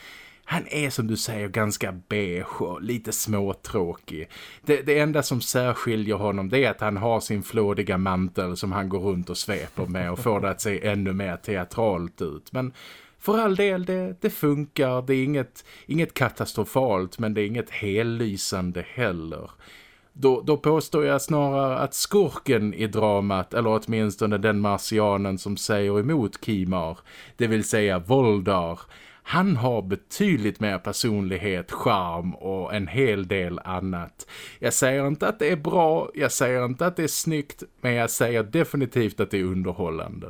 han är som du säger ganska beige och lite småtråkig. Det, det enda som särskiljer honom det är att han har sin flådiga mantel som han går runt och sveper med och får det att se ännu mer teatralt ut. Men för all del, det, det funkar. Det är inget, inget katastrofalt men det är inget hellysande heller. Då, då påstår jag snarare att skurken i dramat, eller åtminstone den marsianen som säger emot Kimar, det vill säga Voldar, han har betydligt mer personlighet, charm och en hel del annat. Jag säger inte att det är bra, jag säger inte att det är snyggt, men jag säger definitivt att det är underhållande.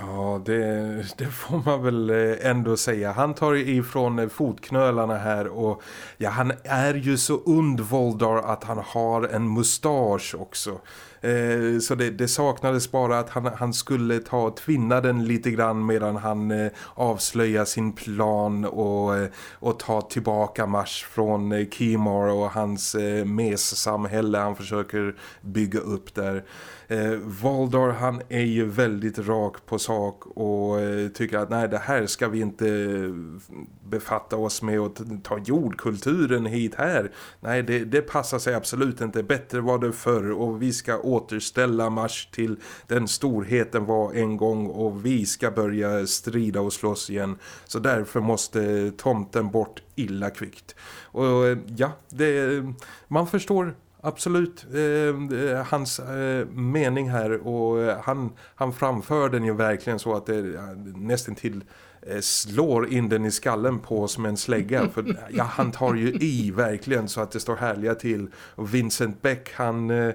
Ja, det, det, får man väl eh, ändå säga. Han tar ifrån eh, fotknölarna här och ja, han är ju så undvåldar att han har en mustasch också. Eh, så det, det, saknades bara att han, han skulle ta tvinna den lite grann medan han eh, avslöjar sin plan och, eh, och ta tillbaka Mars från eh, Kimar och hans eh, mes-samhälle han försöker bygga upp där. Eh, Valdar han är ju väldigt rak på sak och eh, tycker att nej det här ska vi inte eh, befatta oss med och ta jordkulturen hit här. Nej det, det passar sig absolut inte. Bättre var det förr och vi ska återställa Mars till den storheten var en gång och vi ska börja strida och slåss igen. Så därför måste tomten bort illa kvickt. Och eh, ja, det, man förstår absolut. Eh, hans eh, mening här och eh, han, han framför den ju verkligen så att det nästan till eh, slår in den i skallen på oss med en slägga. <laughs> För ja, han tar ju i verkligen så att det står härliga till. Och Vincent Beck han eh,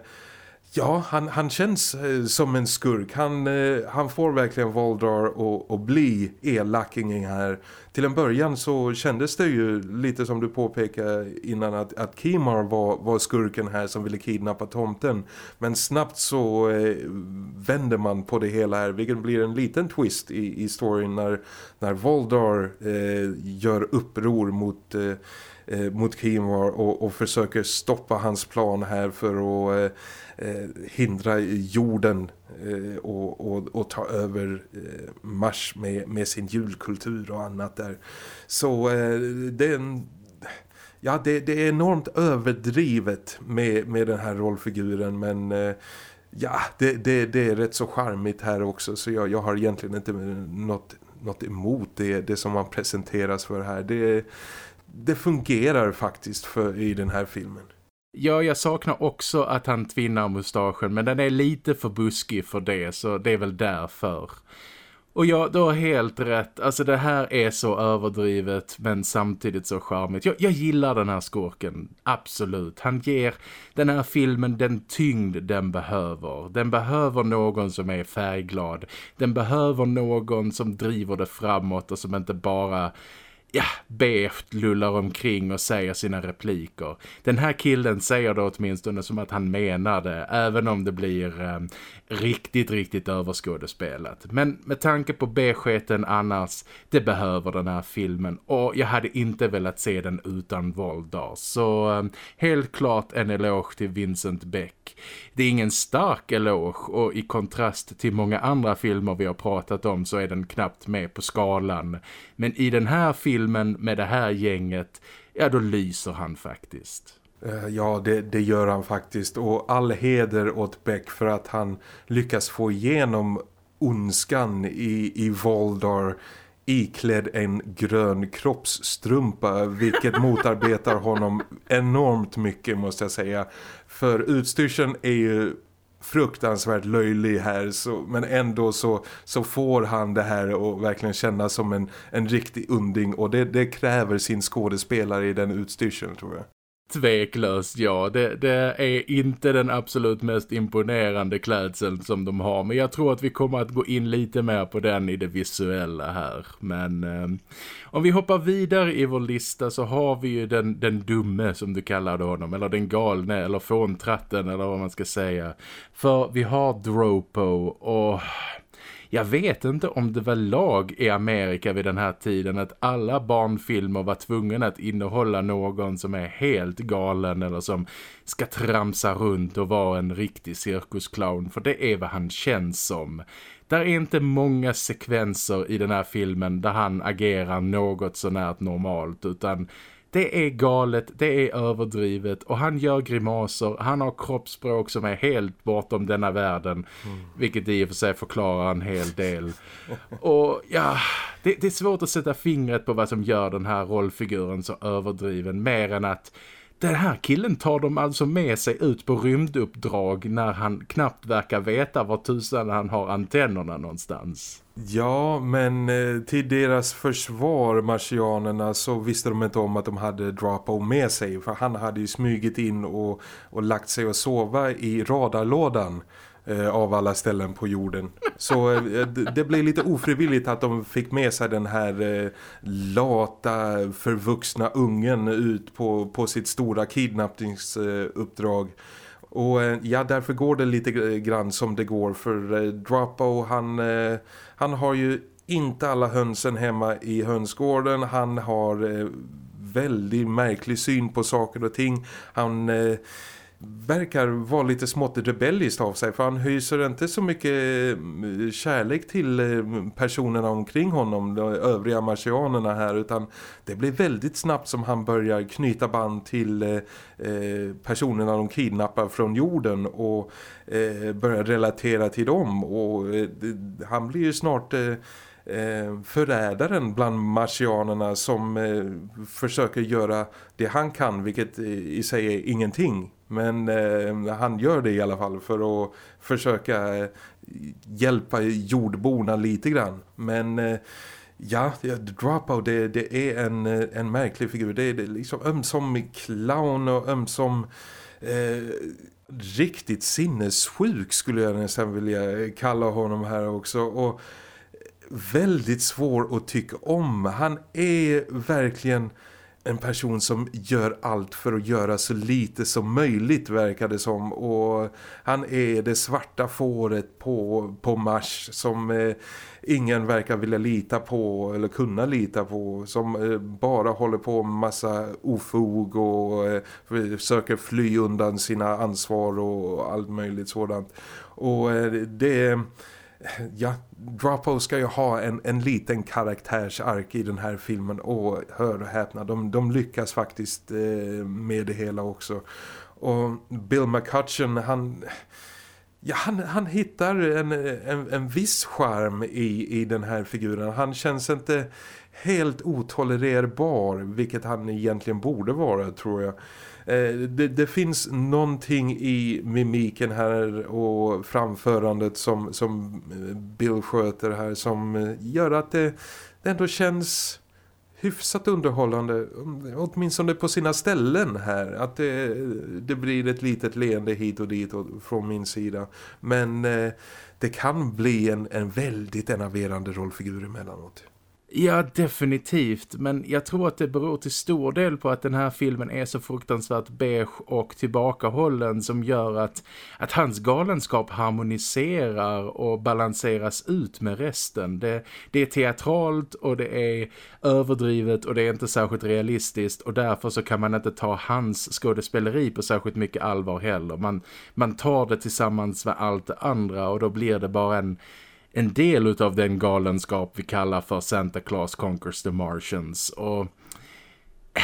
Ja, han, han känns eh, som en skurk. Han, eh, han får verkligen Voldar att bli elakingen här. Till en början så kändes det ju lite som du påpekade innan att, att Kimar var, var skurken här som ville kidnappa tomten. Men snabbt så eh, vänder man på det hela här vilket blir en liten twist i, i storyn när, när Voldar eh, gör uppror mot... Eh, eh mot Kimar och, och, försöker stoppa hans plan här för att eh, Eh, hindra jorden eh, och, och, och, ta över eh, Mars med, med sin julkultur och annat där. Så eh, det är en ja, det, det, är enormt överdrivet med, med den här rollfiguren men eh, ja, det, det, det, är rätt så charmigt här också så jag, jag har egentligen inte något, något emot det, det som man presenteras för här. Det, det fungerar faktiskt för, i den här filmen. Ja, jag saknar också att han tvinnar mustaschen men den är lite för buskig för det så det är väl därför. Och ja, du har helt rätt. Alltså det här är så överdrivet men samtidigt så charmigt. Jag, jag gillar den här skurken, absolut. Han ger den här filmen den tyngd den behöver. Den behöver någon som är färgglad. Den behöver någon som driver det framåt och som inte bara ja, beft lullar omkring och säger sina repliker. Den här killen säger det åtminstone som att han menar det, även om det blir eh, riktigt, riktigt överskådespelat. Men med tanke på besketen annars, det behöver den här filmen och jag hade inte velat se den utan Voldar. Så eh, helt klart en eloge till Vincent Beck. Det är ingen stark eloge och i kontrast till många andra filmer vi har pratat om så är den knappt med på skalan. Men i den här filmen med det här gänget, ja då lyser han faktiskt. Eh, ja, det, det, gör han faktiskt. Och all heder åt Beck för att han lyckas få igenom ondskan i, i Voldar iklädd en grön kroppsstrumpa vilket motarbetar honom enormt mycket måste jag säga. För utstyrseln är ju fruktansvärt löjlig här så, men ändå så, så får han det här och verkligen känna som en, en riktig unding och det, det kräver sin skådespelare i den utstyrseln tror jag. Tveklöst, ja. Det, det, är inte den absolut mest imponerande klädseln som de har. Men jag tror att vi kommer att gå in lite mer på den i det visuella här. Men eh, om vi hoppar vidare i vår lista så har vi ju den, den dumme som du kallade honom. Eller den galne, eller fåntratten, eller vad man ska säga. För vi har Dropo och jag vet inte om det var lag i Amerika vid den här tiden att alla barnfilmer var tvungna att innehålla någon som är helt galen eller som ska tramsa runt och vara en riktig cirkusclown för det är vad han känns som. Där är inte många sekvenser i den här filmen där han agerar något sånärt normalt utan det är galet, det är överdrivet och han gör grimaser, han har kroppsspråk som är helt bortom denna världen. Mm. Vilket i och för sig förklarar en hel del. och ja, det, det, är svårt att sätta fingret på vad som gör den här rollfiguren så överdriven. Mer än att den här killen tar dem alltså med sig ut på rymduppdrag när han knappt verkar veta var tusan han har antennerna någonstans. Ja, men eh, till deras försvar, marsianerna, så visste de inte om att de hade Drapo med sig. För han hade ju smugit in och, och lagt sig och sova i radarlådan Eh, av alla ställen på jorden. Så eh, det blev lite ofrivilligt att de fick med sig den här eh, lata, förvuxna ungen ut på, på sitt stora kidnappningsuppdrag. Och ja, därför går det lite grann som det går för eh, han, han har ju inte alla hönsen hemma i hönsgården. Han har väldigt märklig syn på saker och ting. Han eh, verkar vara lite smått rebelliskt av sig för han hyser inte så mycket eh, kärlek till eh, personerna omkring honom, de övriga marsianerna här utan det blir väldigt snabbt som han börjar knyta band till eh, eh personerna de kidnappar från jorden och börjar relatera till dem. Och han blir ju snart förrädaren bland marsianerna som försöker göra det han kan vilket i sig är ingenting men eh, han gör det i alla fall för att försöka eh, hjälpa jordborna lite grann. Men eh, ja, Dropout det, det är en, eh, en märklig figur. Det är, det är liksom ömsom clown och ömsom eh, riktigt sinnessjuk skulle jag nästan vilja kalla honom här också. Och väldigt svår att tycka om. Han är verkligen en person som gör allt för att göra så lite som möjligt verkar det som. Och han är det svarta fåret på, på Mars som eh, ingen verkar vilja lita på eller kunna lita på som eh, bara håller på med massa ofog och eh, försöker fly undan sina ansvar och allt möjligt sådant. Och eh, det <laughs> ja, Dropo ska ju ha en, en liten karaktärsark i den här filmen och hör och häpna, de, de lyckas faktiskt eh, med det hela också. Och Bill McCutcheon, han... Ja, han, han hittar en, en, en viss charm i, i den här figuren. Han känns inte helt otolererbar, vilket han egentligen borde vara tror jag. Eh, det, det, finns någonting i mimiken här och framförandet som, som eh, Bill sköter här som eh, gör att det, det ändå känns hyfsat underhållande åtminstone på sina ställen här att det, det blir ett litet leende hit och dit från min sida men det kan bli en, en väldigt enerverande rollfigur emellanåt. Ja, definitivt. Men jag tror att det beror till stor del på att den här filmen är så fruktansvärt beige och tillbakahållen som gör att, att hans galenskap harmoniserar och balanseras ut med resten. Det, det är teatralt och det är överdrivet och det är inte särskilt realistiskt och därför så kan man inte ta hans skådespeleri på särskilt mycket allvar heller. Man, man tar det tillsammans med allt det andra och då blir det bara en en del av den galenskap vi kallar för Santa Claus Conquers the Martians och eh,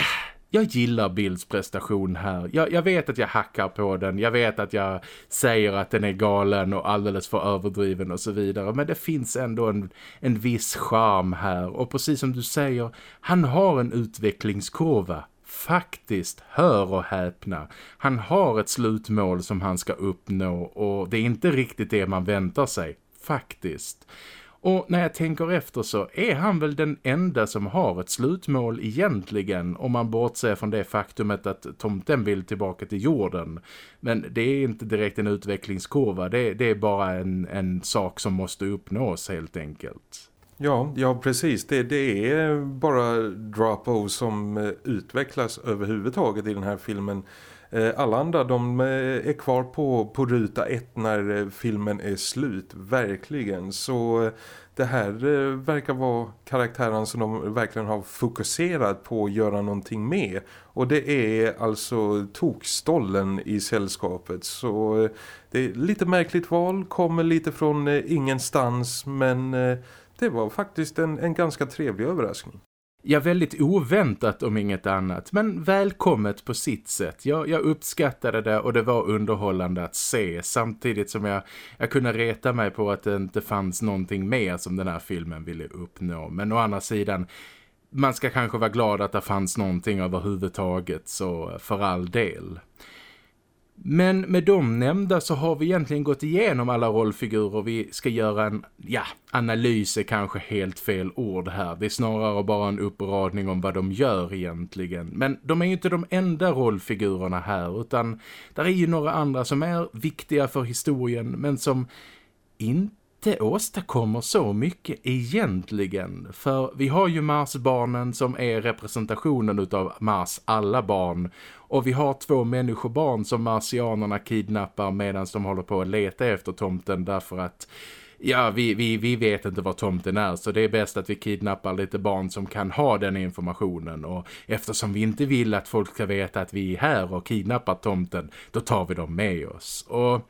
jag gillar Bills prestation här. Jag, jag, vet att jag hackar på den. Jag vet att jag säger att den är galen och alldeles för överdriven och så vidare. Men det finns ändå en, en viss charm här. Och precis som du säger, han har en utvecklingskurva. Faktiskt, hör och häpna. Han har ett slutmål som han ska uppnå och det är inte riktigt det man väntar sig faktiskt. Och när jag tänker efter så är han väl den enda som har ett slutmål egentligen om man bortser från det faktumet att tomten vill tillbaka till jorden. Men det är inte direkt en utvecklingskurva, det, det är bara en, en sak som måste uppnås helt enkelt. Ja, ja precis. Det, det är bara Drapo som utvecklas överhuvudtaget i den här filmen. Eh, alla andra de eh, är kvar på, på ruta ett när eh, filmen är slut, verkligen. Så det här verkar vara karaktären som de verkligen har fokuserat på att göra någonting med. Och det är alltså tokstollen i sällskapet. Så det är lite märkligt val, kommer lite från ingenstans men det var faktiskt en, en ganska trevlig överraskning. Ja, väldigt oväntat om inget annat, men välkommet på sitt sätt. Jag, jag uppskattade det och det var underhållande att se samtidigt som jag, jag kunde reta mig på att det inte fanns någonting mer som den här filmen ville uppnå. Men å andra sidan, man ska kanske vara glad att det fanns någonting överhuvudtaget, så för all del. Men med de nämnda så har vi egentligen gått igenom alla rollfigurer. Vi ska göra en, ja, analys är kanske helt fel ord här. Det är snarare bara en uppradning om vad de gör egentligen. Men de är ju inte de enda rollfigurerna här utan där är ju några andra som är viktiga för historien men som inte inte åstadkommer så mycket egentligen. För vi har ju Marsbarnen som är representationen utav Mars alla barn. Och vi har två människobarn som marsianerna kidnappar medan de håller på att leta efter tomten därför att ja, vi, vi, vi vet inte vad tomten är så det är bäst att vi kidnappar lite barn som kan ha den informationen och eftersom vi inte vill att folk ska veta att vi är här och kidnappar tomten då tar vi dem med oss. Och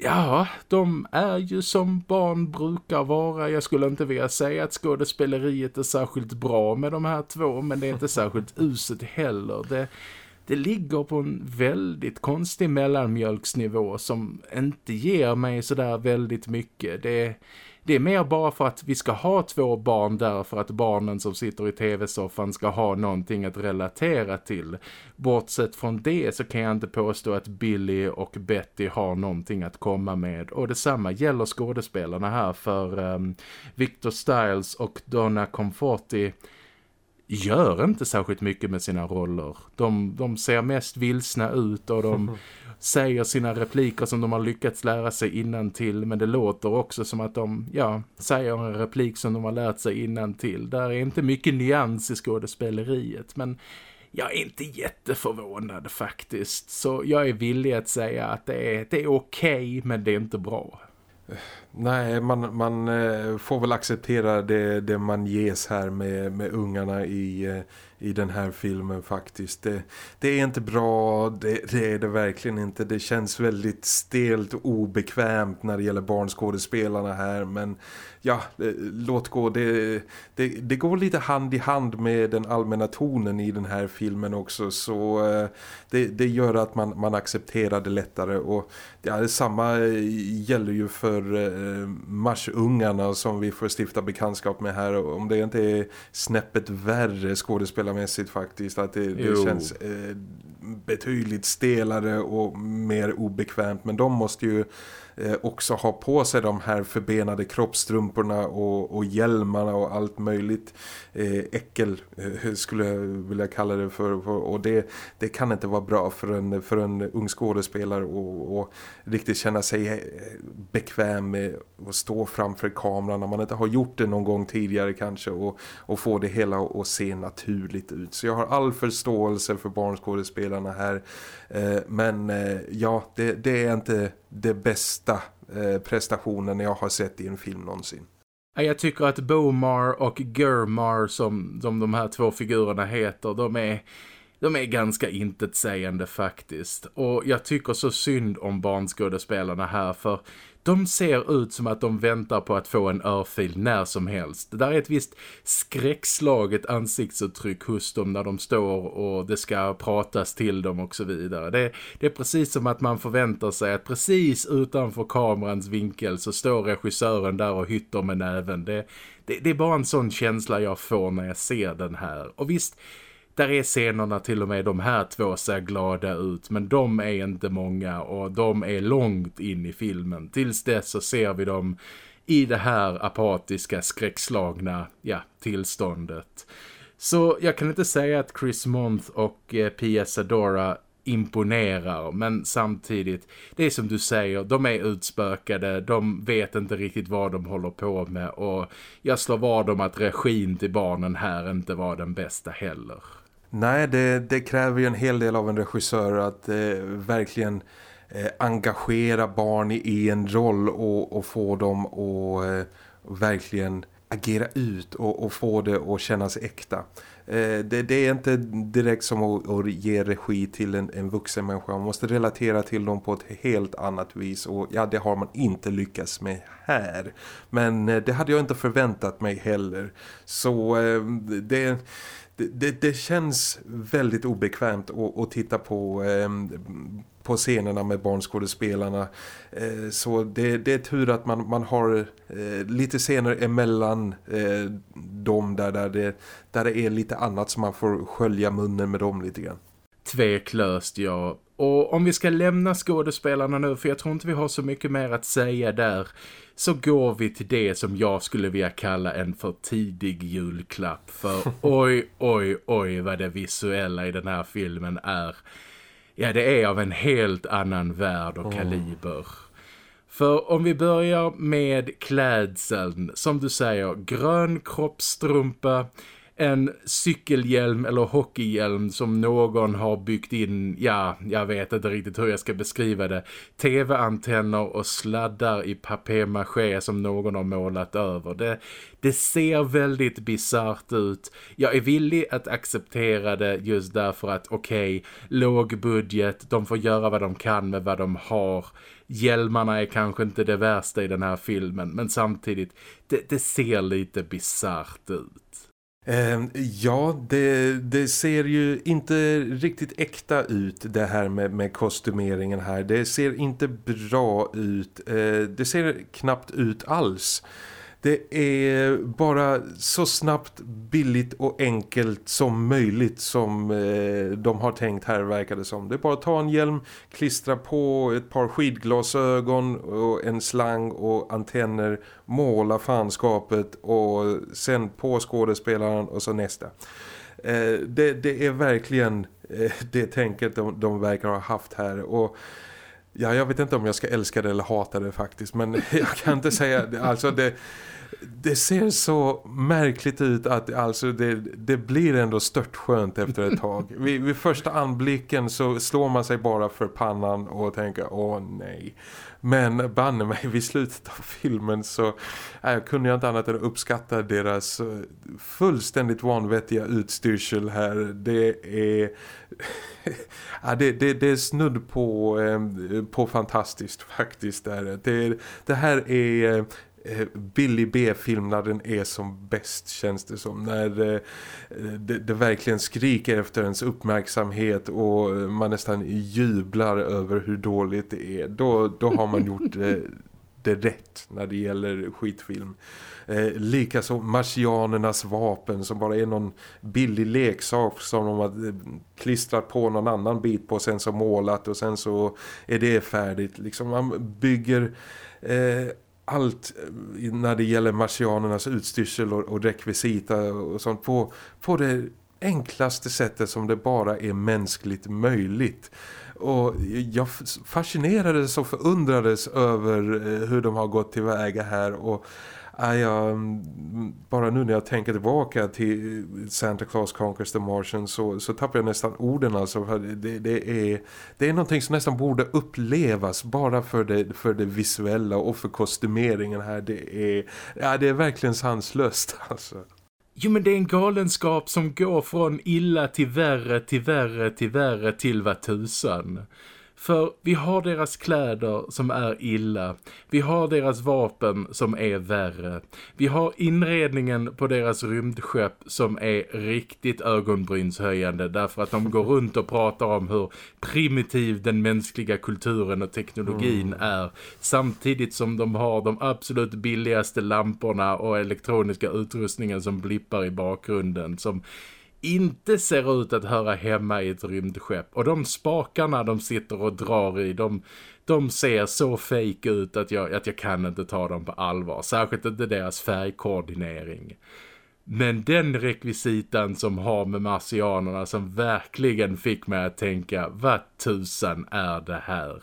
Ja, de är ju som barn brukar vara. Jag skulle inte vilja säga att skådespeleriet är särskilt bra med de här två, men det är inte särskilt uset heller. Det, det ligger på en väldigt konstig mellanmjölksnivå som inte ger mig sådär väldigt mycket. Det, det är mer bara för att vi ska ha två barn där för att barnen som sitter i tv-soffan ska ha någonting att relatera till. Bortsett från det så kan jag inte påstå att Billy och Betty har någonting att komma med. Och detsamma gäller skådespelarna här för um, Victor Stiles och Donna Conforti gör inte särskilt mycket med sina roller. De, de ser mest vilsna ut och de <laughs> säger sina repliker som de har lyckats lära sig innan till men det låter också som att de ja, säger en replik som de har lärt sig innan till. Där är inte mycket nyans i skådespeleriet men jag är inte jätteförvånad faktiskt. Så jag är villig att säga att det är, det är okej okay, men det är inte bra. Nej, man, man eh, får väl acceptera det, det man ges här med, med ungarna i, eh, i den här filmen faktiskt. Det, det är inte bra, det, det, är det verkligen inte. Det känns väldigt stelt och obekvämt när det gäller barnskådespelarna här. Men ja, eh, låt gå. Det, det, det går lite hand i hand med den allmänna tonen i den här filmen också. Så eh, det, det gör att man, man accepterar det lättare. Och ja, detsamma eh, gäller ju för eh, marsungarna som vi får stifta bekantskap med här. Om det inte är snäppet värre skådespelare skådespelarmässigt faktiskt. Att det, det känns eh, betydligt stelare och mer obekvämt. Men de måste ju Eh, också ha på sig de här förbenade kroppstrumporna och, och hjälmarna och allt möjligt eh, äckel eh, skulle jag vilja kalla det för och det, det kan inte vara bra för en, för en ung skådespelare och, och riktigt känna sig eh, bekväm med att stå framför kameran när man inte har gjort det någon gång tidigare kanske och, och få det hela att se naturligt ut. Så jag har all förståelse för barnskådespelarna här eh, men eh, ja, det, det är inte det bästa eh, prestationen jag har sett i en film någonsin. Jag tycker att Bomar och Germar som, som de här två figurerna heter, de är, de är ganska intetsägande faktiskt. Och jag tycker så synd om barnskådespelarna här för de ser ut som att de väntar på att få en örfil när som helst. Det där är ett visst skräckslaget ansiktsuttryck hos dem när de står och det ska pratas till dem och så vidare. Det, det är precis som att man förväntar sig att precis utanför kamerans vinkel så står regissören där och hytter med näven. Det, det, det är bara en sån känsla jag får när jag ser den här. Och visst där är scenerna till och med de här två ser glada ut men de är inte många och de är långt in i filmen. Tills dess så ser vi dem i det här apatiska skräckslagna ja, tillståndet. Så jag kan inte säga att Chris Month och eh, Pia Sadora imponerar men samtidigt, det är som du säger, de är utspökade, de vet inte riktigt vad de håller på med och jag slår vad om att regin till barnen här inte var den bästa heller. Nej, det, det kräver ju en hel del av en regissör att eh, verkligen eh, engagera barn i en roll och, och få dem att eh, verkligen agera ut och, och, få det att kännas äkta. Eh, det, det, är inte direkt som att, att ge regi till en, en vuxen människa. Man måste relatera till dem på ett helt annat vis och ja, det har man inte lyckats med här. Men eh, det hade jag inte förväntat mig heller. Så eh, det det, det, känns väldigt obekvämt att, att titta på, eh, på scenerna med barnskådespelarna. Eh, så det, det, är tur att man, man har eh, lite scener emellan eh, dem där, där, det, där det är lite annat som man får skölja munnen med dem lite grann. Tveklöst, ja. Och om vi ska lämna skådespelarna nu, för jag tror inte vi har så mycket mer att säga där så går vi till det som jag skulle vilja kalla en för tidig julklapp. För <laughs> oj, oj, oj vad det visuella i den här filmen är. Ja, det är av en helt annan värld och kaliber. För om vi börjar med klädseln, som du säger, grön kroppstrumpa, en cykelhjälm eller hockeyhjälm som någon har byggt in, ja, jag vet inte riktigt hur jag ska beskriva det, tv-antenner och sladdar i papier-maché som någon har målat över. Det, det ser väldigt bizart ut. Jag är villig att acceptera det just därför att okej, okay, låg budget, de får göra vad de kan med vad de har. Hjälmarna är kanske inte det värsta i den här filmen men samtidigt, det, det ser lite bizart ut. Ehm, ja, det, det, ser ju inte riktigt äkta ut det här med, med kostymeringen här. Det ser inte bra ut. Ehm, det ser knappt ut alls. Det är bara så snabbt, billigt och enkelt som möjligt som eh, de har tänkt här verkar det som. Det är bara att ta en hjälm, klistra på ett par skidglasögon och en slang och antenner, måla fanskapet och sen på skådespelaren och så nästa. Eh, det, det, är verkligen eh, det tänket de, de verkar ha haft här och Ja, jag vet inte om jag ska älska det eller hata det faktiskt. Men <laughs> jag kan inte säga... Alltså det, det ser så märkligt ut att alltså det, det blir ändå stört skönt efter ett tag. <laughs> Vid, vid första anblicken så slår man sig bara för pannan och tänker, åh nej. Men banne mig, vid slutet av filmen så äh, kunde jag inte annat än uppskatta deras eh, fullständigt vanvettiga utstyrsel här. Det är, <laughs> ja, det, det, det, är snudd på, eh, på fantastiskt faktiskt. Där. Det, det här är Billy B-film när den är som bäst känns det som. När eh, det, det, verkligen skriker efter ens uppmärksamhet och man nästan jublar över hur dåligt det är. Då, då har man gjort det, <laughs> det rätt när det gäller skitfilm. Eh, Likaså marsianernas vapen som bara är någon billig leksak som de har klistrat på någon annan bit på och sen så målat och sen så är det färdigt. Liksom man bygger eh, allt eh, när det gäller marsianernas utstyrsel och, och rekvisita och sånt på, på det enklaste sättet som det bara är mänskligt möjligt. Och jag fascinerades och förundrades över eh, hur de har gått tillväga här och Ja, mm, bara nu när jag tänker tillbaka till Santa Claus Conquers the Martian så, så tappar jag nästan orden alltså. Det, det, är, det är någonting som nästan borde upplevas bara för det, för det visuella och för kostymeringen här. Det är, ja, det är verkligen sanslöst <laughs> alltså. Jo men det är en galenskap som går från illa till värre till värre till värre till vad tusan. För vi har deras kläder som är illa. Vi har deras vapen som är värre. Vi har inredningen på deras rymdskepp som är riktigt ögonbrynshöjande därför att de går <laughs> runt och pratar om hur primitiv den mänskliga kulturen och teknologin mm. är. Samtidigt som de har de absolut billigaste lamporna och elektroniska utrustningen som blippar i bakgrunden som inte ser ut att höra hemma i ett rymdskepp. Och de spakarna de sitter och drar i, de, de ser så fake ut att jag, att jag kan inte ta dem på allvar. Särskilt inte deras färgkoordinering. Men den rekvisitan som har med marsianerna som verkligen fick mig att tänka, vad tusan är det här?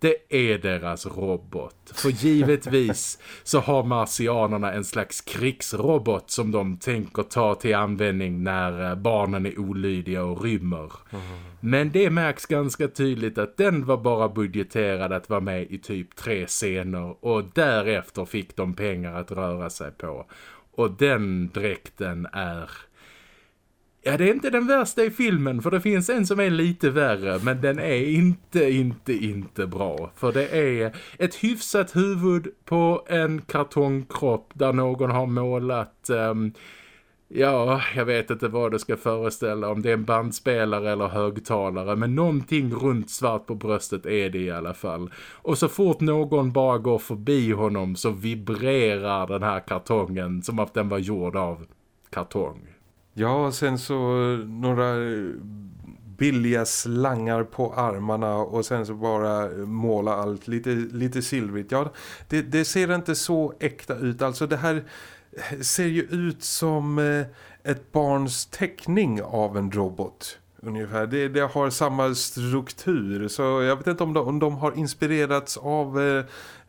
Det är deras robot. För givetvis så har marsianerna en slags krigsrobot som de tänker ta till användning när eh, barnen är olydiga och rymmer. Mm. Men det märks ganska tydligt att den var bara budgeterad att vara med i typ tre scener och därefter fick de pengar att röra sig på. Och den dräkten är Ja, det är inte den värsta i filmen för det finns en som är lite värre men den är inte, inte, inte bra. För det är ett hyfsat huvud på en kartongkropp där någon har målat... Um, ja, jag vet inte vad det ska föreställa om det är en bandspelare eller högtalare men någonting runt svart på bröstet är det i alla fall. Och så fort någon bara går förbi honom så vibrerar den här kartongen som att den var gjord av kartong. Ja, sen så eh, några eh, billiga slangar på armarna och sen så bara eh, måla allt lite, lite silvrigt. Ja, det, det ser inte så äkta ut. Alltså det här ser ju ut som ett barns teckning av en robot ungefär. Det, det, har samma struktur så jag vet inte om de, om de har inspirerats av eh,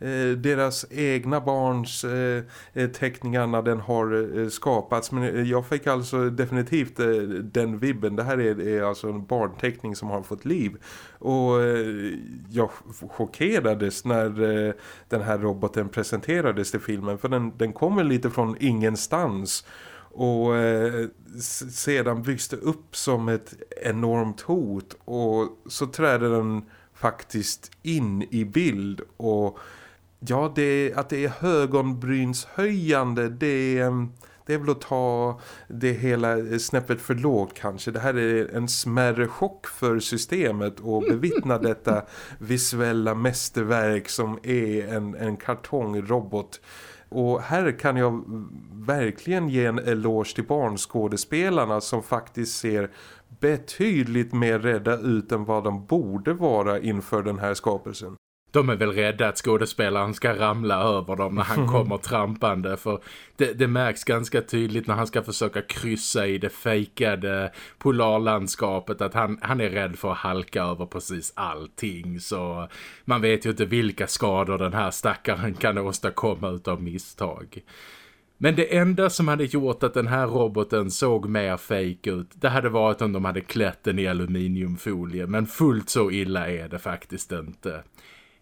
eh deras egna barns eh, eh, teckningar när den har eh, skapats. Men eh, jag fick alltså definitivt eh, den vibben. Det här är, är, alltså en barnteckning som har fått liv. Och jag chockerades när den här roboten presenterades till filmen för den, den kommer lite från ingenstans och eh, sedan byggs det upp som ett enormt hot. Och så träder den faktiskt in i bild. Och ja, det, att det är högonbrynshöjande det, det är väl att ta det hela snäppet för lågt kanske. Det här är en smärre chock för systemet och bevittna <laughs> detta visuella mästerverk som är en, en kartongrobot och här kan jag verkligen ge en eloge till barnskådespelarna som faktiskt ser betydligt mer rädda ut än vad de borde vara inför den här skapelsen. De är väl rädda att skådespelaren ska ramla över dem när han <laughs> kommer trampande för det, det, märks ganska tydligt när han ska försöka kryssa i det fejkade polarlandskapet att han, han är rädd för att halka över precis allting så man vet ju inte vilka skador den här stackaren kan åstadkomma utav misstag. Men det enda som hade gjort att den här roboten såg mer fake ut, det hade varit om de hade klätt den i aluminiumfolie. Men fullt så illa är det faktiskt inte.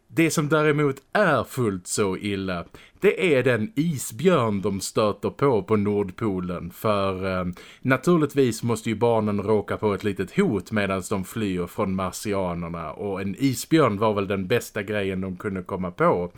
Det som däremot är fullt så illa, det är den isbjörn de stöter på på Nordpolen. För eh, naturligtvis måste ju barnen råka på ett litet hot medan de flyr från marsianerna. Och en isbjörn var väl den bästa grejen de kunde komma på.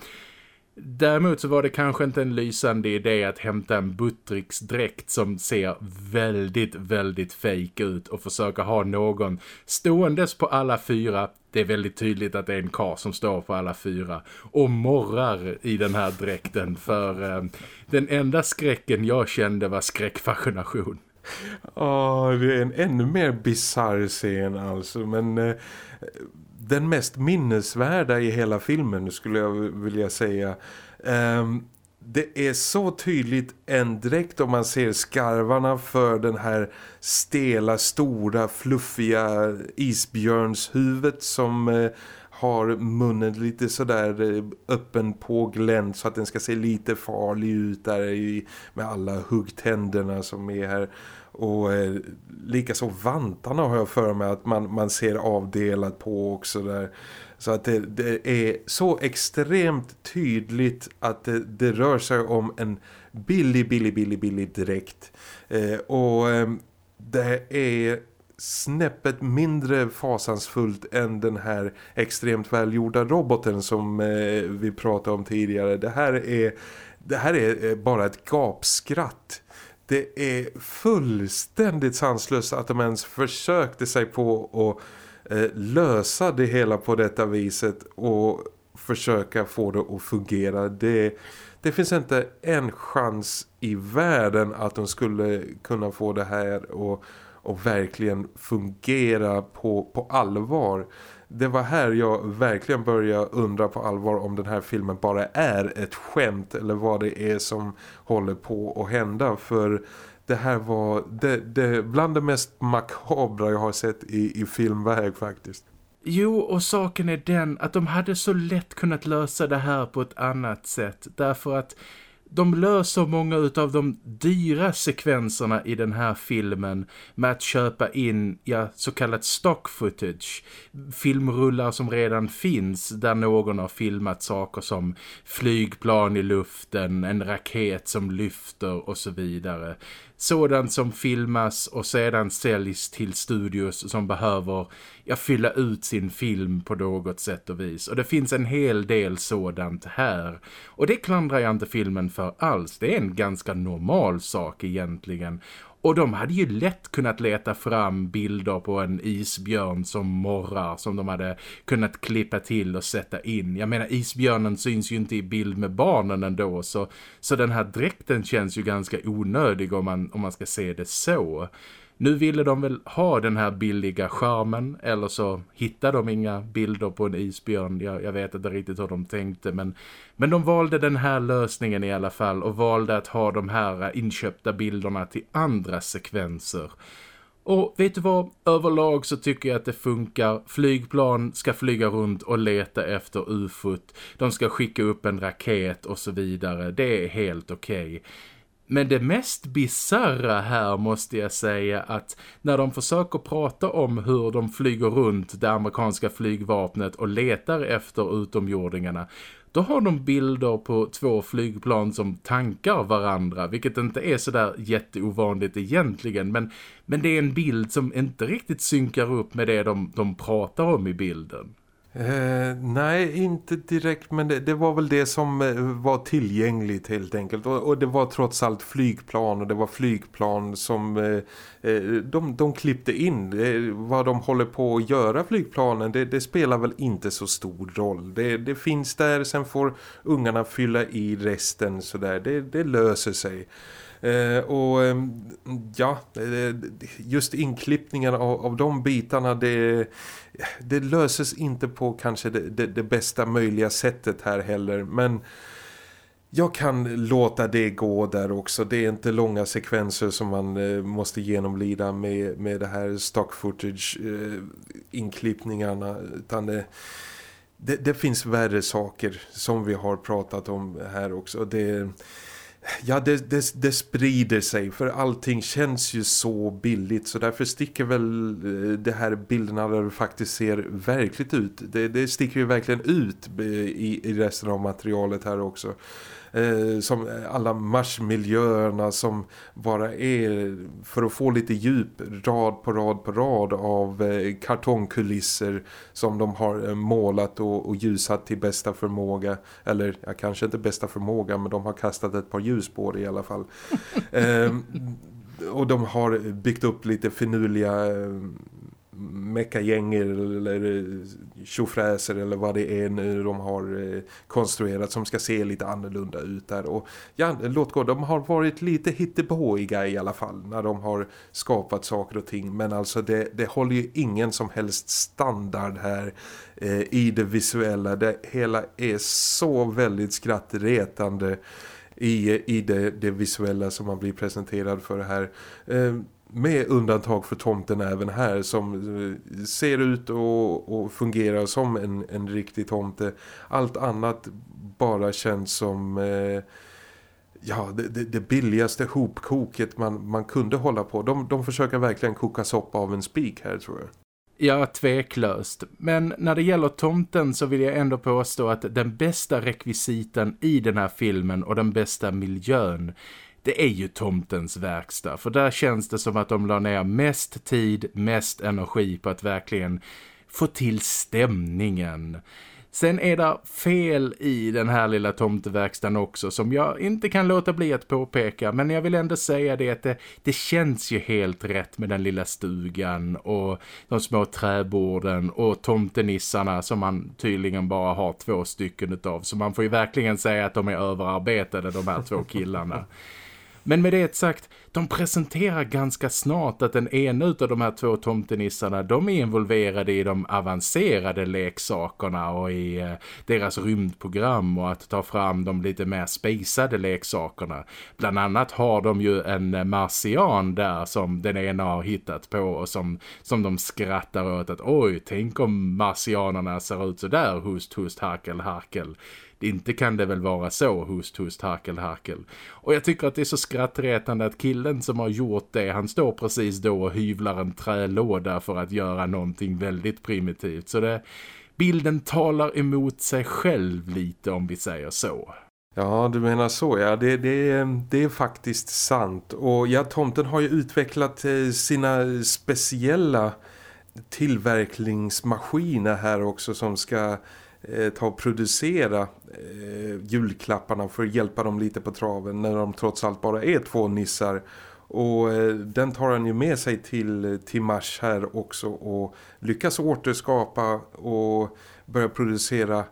Däremot så var det kanske inte en lysande idé att hämta en buttricksdräkt som ser väldigt, väldigt fake ut och försöka ha någon ståendes på alla fyra. Det är väldigt tydligt att det är en kar som står på alla fyra och morrar i den här dräkten för eh, den enda skräcken jag kände var skräckfascination. Ja, oh, det är en ännu mer bizarr scen alltså, men... Eh den mest minnesvärda i hela filmen skulle jag vilja säga. Um, det är så tydligt en direkt om man ser skarvarna för den här stela, stora, fluffiga isbjörnshuvudet som eh, har munnen lite sådär eh, öppen på glänt så att den ska se lite farlig ut där i, med alla huggtänderna som är här. Och eh, likaså vantarna har jag för mig att man, man ser avdelat på också där. Så att det, det är så extremt tydligt att det, det, rör sig om en billig, billig, billig, billig dräkt. Eh, och eh, det är snäppet mindre fasansfullt än den här extremt välgjorda roboten som eh, vi pratade om tidigare. Det här är, det här är eh, bara ett gapskratt det är fullständigt sanslöst att de ens försökte sig på att eh, lösa det hela på detta viset och försöka få det att fungera. Det, det finns inte en chans i världen att de skulle kunna få det här och, och verkligen fungera på, på allvar det var här jag verkligen började undra på allvar om den här filmen bara är ett skämt eller vad det är som håller på att hända för det här var det, det, bland det mest makabra jag har sett i, i filmväg faktiskt. Jo, och saken är den att de hade så lätt kunnat lösa det här på ett annat sätt. Därför att de löser många av de dyra sekvenserna i den här filmen med att köpa in ja, så kallat stock footage. Filmrullar som redan finns där någon har filmat saker som flygplan i luften, en raket som lyfter och så vidare sådant som filmas och sedan säljs till studios som behöver ja, fylla ut sin film på något sätt och vis. Och det finns en hel del sådant här. Och det klandrar jag inte filmen för alls. Det är en ganska normal sak egentligen. Och de hade ju lätt kunnat leta fram bilder på en isbjörn som morrar som de hade kunnat klippa till och sätta in. Jag menar isbjörnen syns ju inte i bild med barnen ändå så, så den här dräkten känns ju ganska onödig om man, om man ska se det så. Nu ville de väl ha den här billiga skärmen eller så hittade de inga bilder på en isbjörn. Jag, jag vet inte riktigt hur de tänkte men, men de valde den här lösningen i alla fall och valde att ha de här eh, inköpta bilderna till andra sekvenser. Och vet du vad? Överlag så tycker jag att det funkar. Flygplan ska flyga runt och leta efter ufot. De ska skicka upp en raket och så vidare. Det är helt okej. Okay. Men det mest bizarra här måste jag säga att när de försöker prata om hur de flyger runt det amerikanska flygvapnet och letar efter utomjordingarna då har de bilder på två flygplan som tankar varandra vilket inte är sådär jätteovanligt egentligen men, men det är en bild som inte riktigt synkar upp med det de, de pratar om i bilden. Eh, nej, inte direkt men det, det, var väl det som eh, var tillgängligt helt enkelt. Och, och, det var trots allt flygplan och det var flygplan som eh, eh de, de klippte in. Vad de håller på att göra flygplanen det, det spelar väl inte så stor roll. Det, det, finns där, sen får ungarna fylla i resten så där. Det, det löser sig. Eh, Eh, och ehm, ja, eh, just inklippningen av, av de bitarna det, det löses inte på kanske det, det, det bästa möjliga sättet här heller. Men jag kan låta det gå där också. Det är inte långa sekvenser som man eh, måste genomlida med, med det här stock footage eh, inklippningarna utan det, det, det, finns värre saker som vi har pratat om här också. Det Ja, det, det, det, sprider sig för allting känns ju så billigt så därför sticker väl eh, det här bilderna där det faktiskt ser verkligt ut. Det, det sticker ju verkligen ut eh, i, i resten av materialet här också eh, som alla marschmiljöerna som bara är för att få lite djup rad på rad på rad av eh, kartongkulisser som de har eh, målat och, och ljusat till bästa förmåga. Eller ja, kanske inte bästa förmåga men de har kastat ett par ljus på det i alla fall. <laughs> Eh, och de har byggt upp lite finurliga eh, mekagänger eller tjofräser eller vad det är nu de har eh, konstruerat som ska se lite annorlunda ut där. Och ja, låt gå, de har varit lite hittepåiga i alla fall när de har skapat saker och ting. Men alltså det, det håller ju ingen som helst standard här eh, i det visuella. Det hela är så väldigt skrattretande i, i det, det visuella som man blir presenterad för här. Eh, med undantag för tomten även här som eh, ser ut och, och fungerar som en, en riktig tomte. Allt annat bara känns som eh, ja, det, det, billigaste hopkoket man, man kunde hålla på. De, de försöker verkligen koka soppa av en spik här tror jag. Ja, tveklöst. Men när det gäller tomten så vill jag ändå påstå att den bästa rekvisiten i den här filmen och den bästa miljön det är ju tomtens verkstad. För där känns det som att de la ner mest tid, mest energi på att verkligen få till stämningen. Sen är det fel i den här lilla tomteverkstan också som jag inte kan låta bli att påpeka. Men jag vill ändå säga det att det, det känns ju helt rätt med den lilla stugan och de små träborden och tomtenissarna som man tydligen bara har två stycken utav. Så man får ju verkligen säga att de är överarbetade de här två killarna. <laughs> Men med det sagt, de presenterar ganska snart att den ena av de här två tomtenissarna, de är involverade i de avancerade leksakerna och i eh, deras rymdprogram och att ta fram de lite mer spejsade leksakerna. Bland annat har de ju en marsian där som den ena har hittat på och som, som de skrattar åt att oj, tänk om marsianerna ser ut så där, hust, hust, harkel, harkel inte kan det väl vara så, host, host, harkel, harkel. Och jag tycker att det är så skrattretande att killen som har gjort det, han står precis då och hyvlar en trälåda för att göra någonting väldigt primitivt. Så det, bilden talar emot sig själv lite om vi säger så. Ja, du menar så. Ja, det, det, det är faktiskt sant. Och ja, tomten har ju utvecklat eh, sina speciella tillverkningsmaskiner här också som ska Eh, ta och producera eh, julklapparna för att hjälpa dem lite på traven när de trots allt bara är två nissar. Och eh, den tar han ju med sig till, till Mars här också och lyckas återskapa och börja producera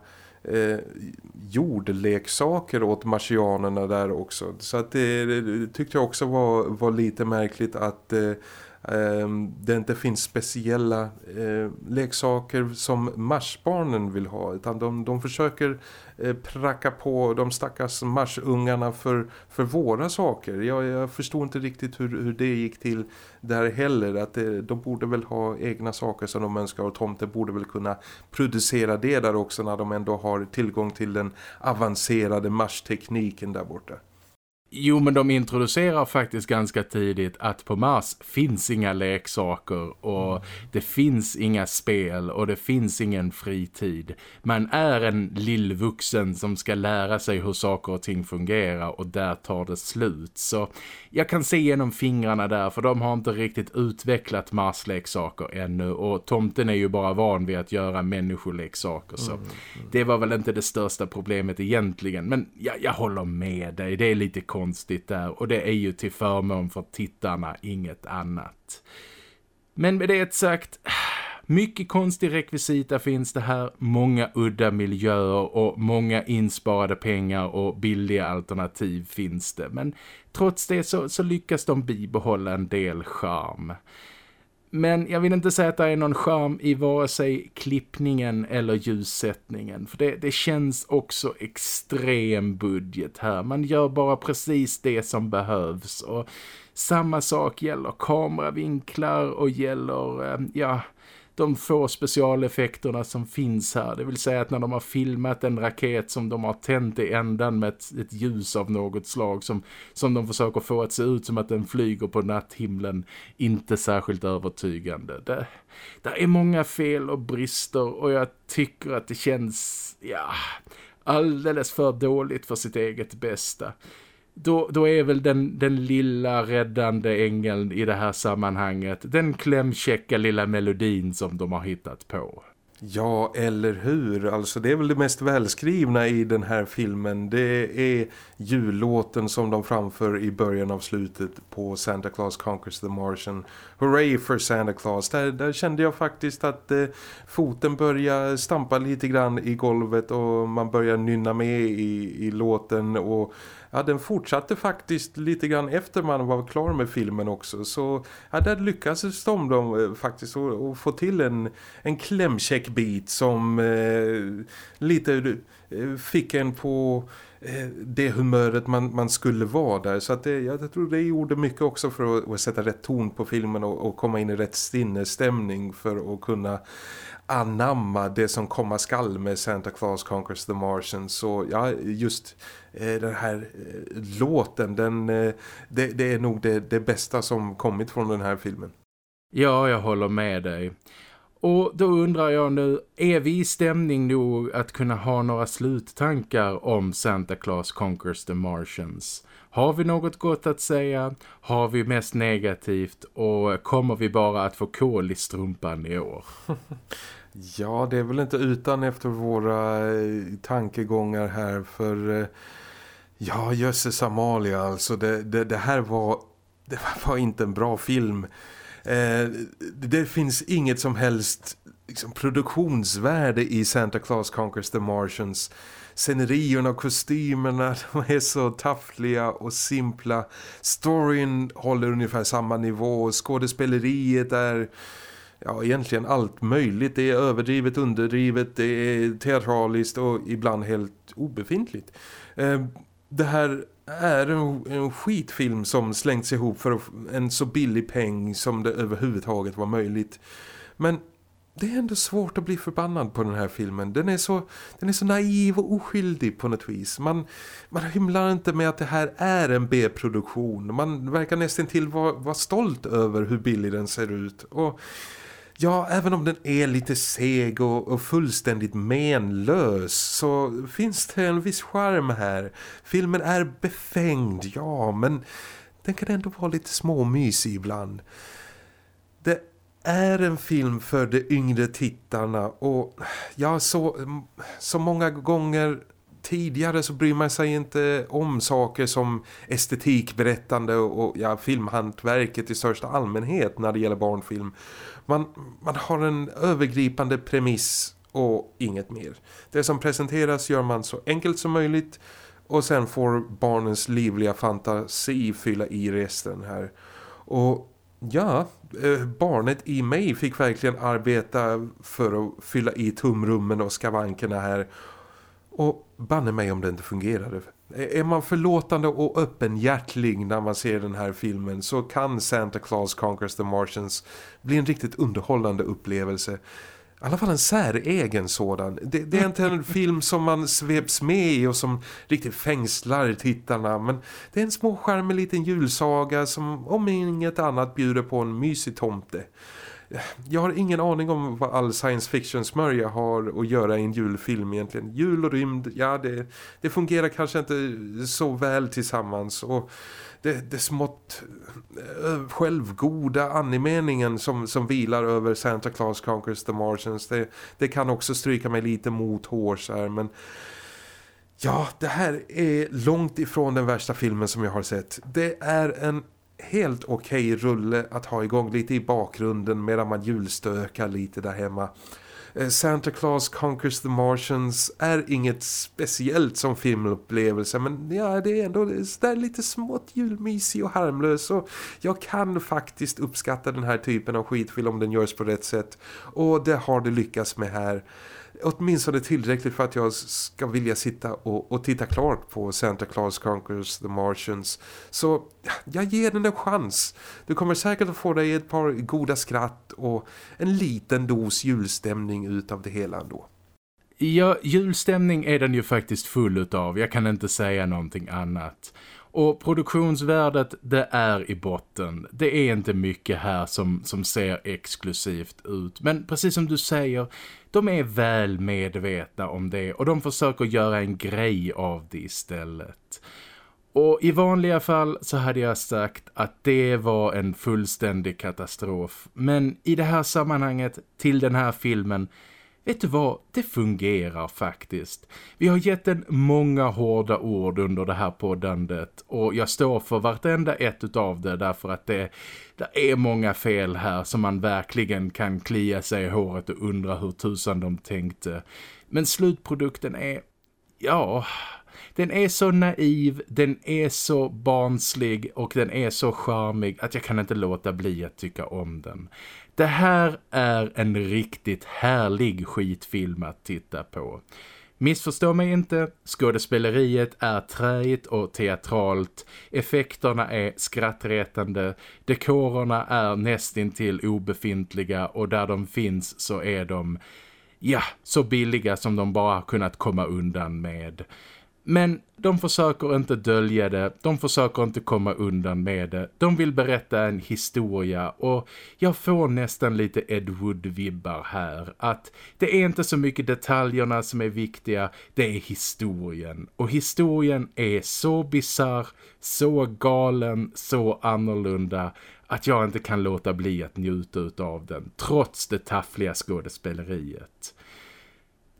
eh, jordleksaker åt marsianerna där också. Så att det, det tyckte jag också var, var lite märkligt att eh, Ehm, det inte finns speciella eh, leksaker som marsbarnen vill ha utan de, de försöker eh, pracka på de stackars marsungarna för, för våra saker. Jag, jag förstår inte riktigt hur, hur det gick till där heller att det, de borde väl ha egna saker som de önskar och tomten borde väl kunna producera det där också när de ändå har tillgång till den avancerade marstekniken där borta. Jo, men de introducerar faktiskt ganska tidigt att på Mars finns inga leksaker och det finns inga spel och det finns ingen fritid. Man är en lillvuxen som ska lära sig hur saker och ting fungerar och där tar det slut. Så jag kan se genom fingrarna där för de har inte riktigt utvecklat Mars-leksaker ännu och tomten är ju bara van vid att göra människoleksaker så mm, mm. det var väl inte det största problemet egentligen. Men jag, jag håller med dig, det är lite konstigt konstigt där och det är ju till förmån för tittarna, inget annat. Men med det sagt, mycket konstig rekvisita finns det här, många udda miljöer och många insparade pengar och billiga alternativ finns det. Men trots det så, så lyckas de bibehålla en del charm. Men jag vill inte säga att det är någon charm i vare sig klippningen eller ljussättningen. För det, det känns också extrem budget här. Man gör bara precis det som behövs. Och samma sak gäller kameravinklar och gäller, eh, ja de få specialeffekterna som finns här. Det vill säga att när de har filmat en raket som de har tänt i ändan med ett, ett ljus av något slag som, som de försöker få att se ut som att den flyger på natthimlen. Inte särskilt övertygande. Det, det är många fel och brister och jag tycker att det känns, ja, alldeles för dåligt för sitt eget bästa då, då är väl den, den lilla räddande ängeln i det här sammanhanget den klämkäcka lilla melodin som de har hittat på. Ja, eller hur? Alltså det är väl det mest välskrivna i den här filmen. Det är jullåten som de framför i början av slutet på Santa Claus Conquers the Martian. Hooray for Santa Claus! Där, där kände jag faktiskt att eh, foten började stampa lite grann i golvet och man börjar nynna med i, i låten och ja, den fortsatte faktiskt lite grann efter man var klar med filmen också. Så ja, där lyckades de, eh, de faktiskt att få till en, en klämkäck bit som eh, lite eh, fick en på eh, det humöret man, man skulle vara där. Så att det, jag tror det gjorde mycket också för att, att sätta rätt ton på filmen och, och komma in i rätt sinnesstämning för att kunna anamma det som komma skall med Santa Claus Conquers the Martians. Så ja, just den här eh, låten, den, eh, det, det, är nog det, det bästa som kommit från den här filmen. Ja, jag håller med dig. Och då undrar jag nu, är vi i stämning nog att kunna ha några sluttankar om Santa Claus Conquers the Martians? Har vi något gott att säga? Har vi mest negativt? Och kommer vi bara att få kol i strumpan i år? <laughs> Ja, det är väl inte utan efter våra eh, tankegångar här för... Ja, jösses Amalia alltså. Det, det, det, här var... Det var inte en bra film. Eh, det finns inget som helst liksom, produktionsvärde i Santa Claus Conquers the Martians. Scenerierna och kostymerna <laughs> de är så taffliga och simpla. Storyn håller ungefär samma nivå. Skådespeleriet är ja, egentligen allt möjligt. Det är överdrivet, underdrivet, det är teatraliskt och ibland helt obefintligt. Eh, det här är en, en skitfilm som slängts ihop för en så billig peng som det överhuvudtaget var möjligt. Men det är ändå svårt att bli förbannad på den här filmen. Den är så, den är så naiv och oskyldig på något vis. Man, man hymlar inte med att det här är en B-produktion. Man verkar nästan till vara, vara stolt över hur billig den ser ut. Och Ja, även om den är lite seg och, och, fullständigt menlös så finns det en viss charm här. Filmen är befängd, ja, men den kan ändå vara lite småmysig ibland. Det är en film för de yngre tittarna och ja, så, så många gånger tidigare så bryr man sig inte om saker som estetikberättande och, och ja, filmhantverket i största allmänhet när det gäller barnfilm. Man, man har en övergripande premiss och inget mer. Det som presenteras gör man så enkelt som möjligt och sen får barnens livliga fantasi fylla i resten här. Och ja, eh, barnet i mig fick verkligen arbeta för att fylla i tumrummen och skavankerna här. Och banne mig om det inte fungerade. Är man förlåtande och öppenhjärtlig när man ser den här filmen så kan Santa Claus Conquers the Martians bli en riktigt underhållande upplevelse. I alla fall en säregen sådan. Det, det, är inte en <laughs> film som man sveps med i och som riktigt fängslar tittarna. Men det är en småskärmig liten julsaga som om inget annat bjuder på en mysig tomte jag har ingen aning om vad all science fiction smörja har att göra i en julfilm egentligen. Jul och rymd, ja det, det fungerar kanske inte så väl tillsammans och det, det smått eh, självgoda andemeningen som, som vilar över Santa Claus Conquers the Martians det, det kan också stryka mig lite mot hårs här men ja det här är långt ifrån den värsta filmen som jag har sett. Det är en helt okej okay rulle att ha igång lite i bakgrunden medan man julstökar lite där hemma. Eh, Santa Claus Conquers the Martians är inget speciellt som filmupplevelse men ja, det är ändå det är lite smått julmysig och harmlös och jag kan faktiskt uppskatta den här typen av skitfilm om den görs på rätt sätt och det har det lyckats med här åtminstone tillräckligt för att jag ska vilja sitta och, och titta klart på Santa Claus Conquers the Martians. Så jag ger den en chans. Du kommer säkert att få dig ett par goda skratt och en liten dos julstämning utav det hela ändå. Ja, julstämning är den ju faktiskt full utav. Jag kan inte säga någonting annat. Och produktionsvärdet det är i botten. Det är inte mycket här som, som ser exklusivt ut. Men precis som du säger, de är väl medvetna om det och de försöker göra en grej av det istället. Och i vanliga fall så hade jag sagt att det var en fullständig katastrof. Men i det här sammanhanget, till den här filmen, Vet du vad, det fungerar faktiskt. Vi har gett den många hårda ord under det här poddandet och jag står för vartenda ett av det därför att det, det är många fel här som man verkligen kan klia sig i håret och undra hur tusan de tänkte. Men slutprodukten är, ja, den är så naiv, den är så barnslig och den är så charmig att jag kan inte låta bli att tycka om den. Det här är en riktigt härlig skitfilm att titta på. Missförstå mig inte, skådespeleriet är träigt och teatralt, effekterna är skrattretande, dekorerna är nästintill obefintliga och där de finns så är de, ja, så billiga som de bara kunnat komma undan med. Men de försöker inte dölja det, de försöker inte komma undan med det. De vill berätta en historia och jag får nästan lite Ed Wood-vibbar här. Att det är inte så mycket detaljerna som är viktiga, det är historien. Och historien är så bizarr, så galen, så annorlunda att jag inte kan låta bli att njuta av den, trots det taffliga skådespeleriet.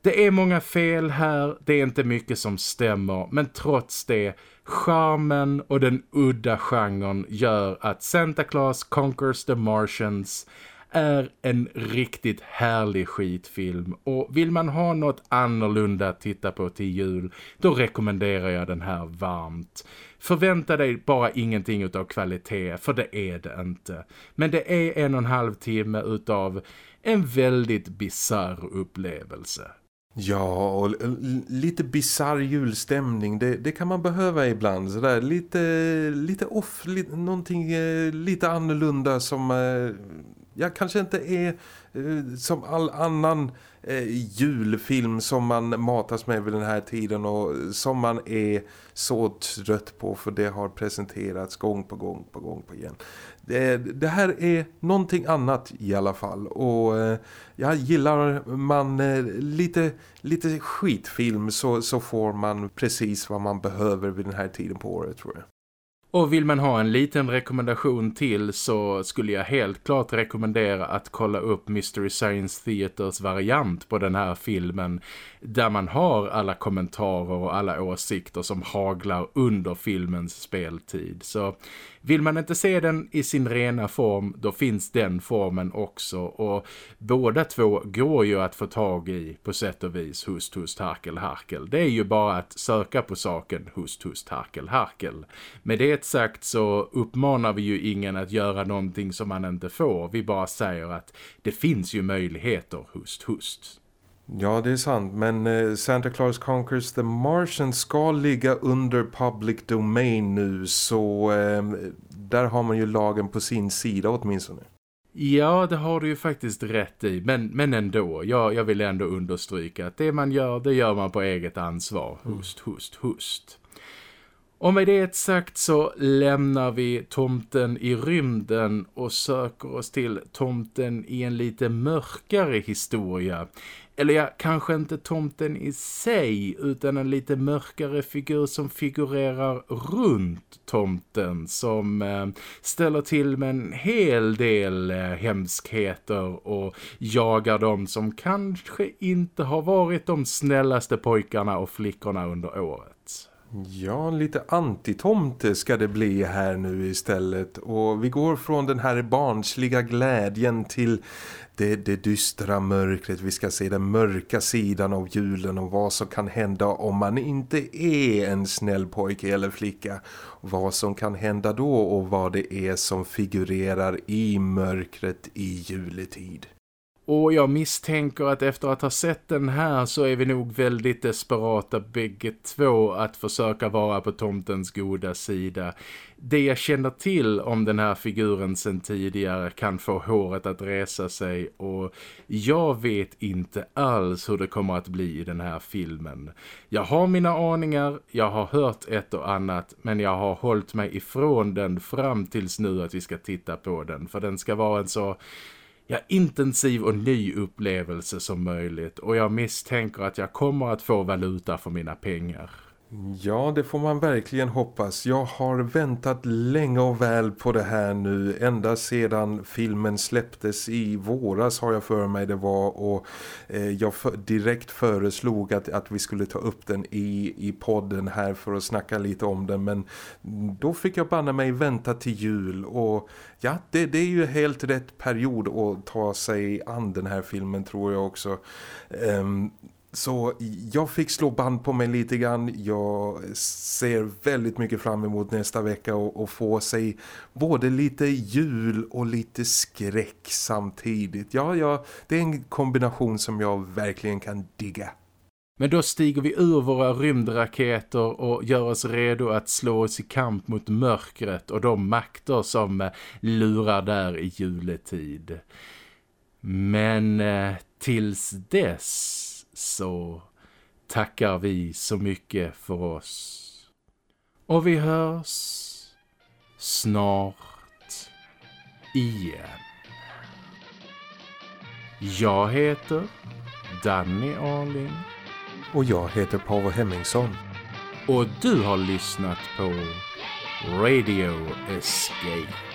Det är många fel här, det är inte mycket som stämmer, men trots det, charmen och den udda genren gör att Santa Claus Conquers the Martians är en riktigt härlig skitfilm och vill man ha något annorlunda att titta på till jul då rekommenderar jag den här varmt. Förvänta dig bara ingenting utav kvalitet för det är det inte. Men det är en och en halv timme utav en väldigt bizarr upplevelse. Ja, och lite bizarr julstämning, det, det, kan man behöva ibland. Sådär. Lite, lite off, li någonting eh, lite annorlunda som eh, ja, kanske inte är eh, som all annan eh, julfilm som man matas med vid den här tiden och som man är så trött på för det har presenterats gång på gång på gång på igen. Det, det här är någonting annat i alla fall och eh, jag gillar man eh, lite, lite skitfilm så, så får man precis vad man behöver vid den här tiden på året tror jag. Och vill man ha en liten rekommendation till så skulle jag helt klart rekommendera att kolla upp Mystery Science Theaters variant på den här filmen där man har alla kommentarer och alla åsikter som haglar under filmens speltid. Så vill man inte se den i sin rena form, då finns den formen också. Och båda två går ju att få tag i på sätt och vis hust, hust, harkel, harkel. Det är ju bara att söka på saken hust, hust, harkel, harkel. Med det sagt så uppmanar vi ju ingen att göra någonting som man inte får. Vi bara säger att det finns ju möjligheter hust, hust. Ja, det är sant. Men eh, Santa Claus Conquers the Martian ska ligga under public domain nu. Så eh, där har man ju lagen på sin sida åtminstone. Ja, det har du ju faktiskt rätt i. Men, men ändå, jag, jag vill ändå understryka att det man gör, det gör man på eget ansvar. Hust, hust, hust. Och med det sagt så lämnar vi tomten i rymden och söker oss till tomten i en lite mörkare historia. Eller ja, kanske inte tomten i sig utan en lite mörkare figur som figurerar runt tomten som eh, ställer till med en hel del eh, hemskheter och jagar dem som kanske inte har varit de snällaste pojkarna och flickorna under året. Ja, lite antitomte ska det bli här nu istället. Och vi går från den här barnsliga glädjen till det, det dystra mörkret. Vi ska se den mörka sidan av julen och vad som kan hända om man inte är en snäll pojke eller flicka. Vad som kan hända då och vad det är som figurerar i mörkret i juletid. Och jag misstänker att efter att ha sett den här så är vi nog väldigt desperata bägge två att försöka vara på tomtens goda sida. Det jag känner till om den här figuren sen tidigare kan få håret att resa sig och jag vet inte alls hur det kommer att bli i den här filmen. Jag har mina aningar, jag har hört ett och annat men jag har hållit mig ifrån den fram tills nu att vi ska titta på den för den ska vara en så ja, intensiv och ny upplevelse som möjligt och jag misstänker att jag kommer att få valuta för mina pengar. Ja, det får man verkligen hoppas. Jag har väntat länge och väl på det här nu. Ända sedan filmen släpptes i våras har jag för mig det var. Och eh, jag för, direkt föreslog att, att vi skulle ta upp den i, i podden här för att snacka lite om den. Men då fick jag banna mig vänta till jul. Och ja, det, det är ju helt rätt period att ta sig an den här filmen tror jag också. Um, så jag fick slå band på mig lite grann. Jag ser väldigt mycket fram emot nästa vecka och, och få sig både lite jul och lite skräck samtidigt. Ja, ja, det är en kombination som jag verkligen kan digga. Men då stiger vi ur våra rymdraketer och gör oss redo att slå oss i kamp mot mörkret och de makter som eh, lurar där i juletid. Men eh, tills dess så tackar vi så mycket för oss. Och vi hörs snart igen. Jag heter Danny Arling. Och jag heter Pavel Hemmingsson. Och du har lyssnat på Radio Escape.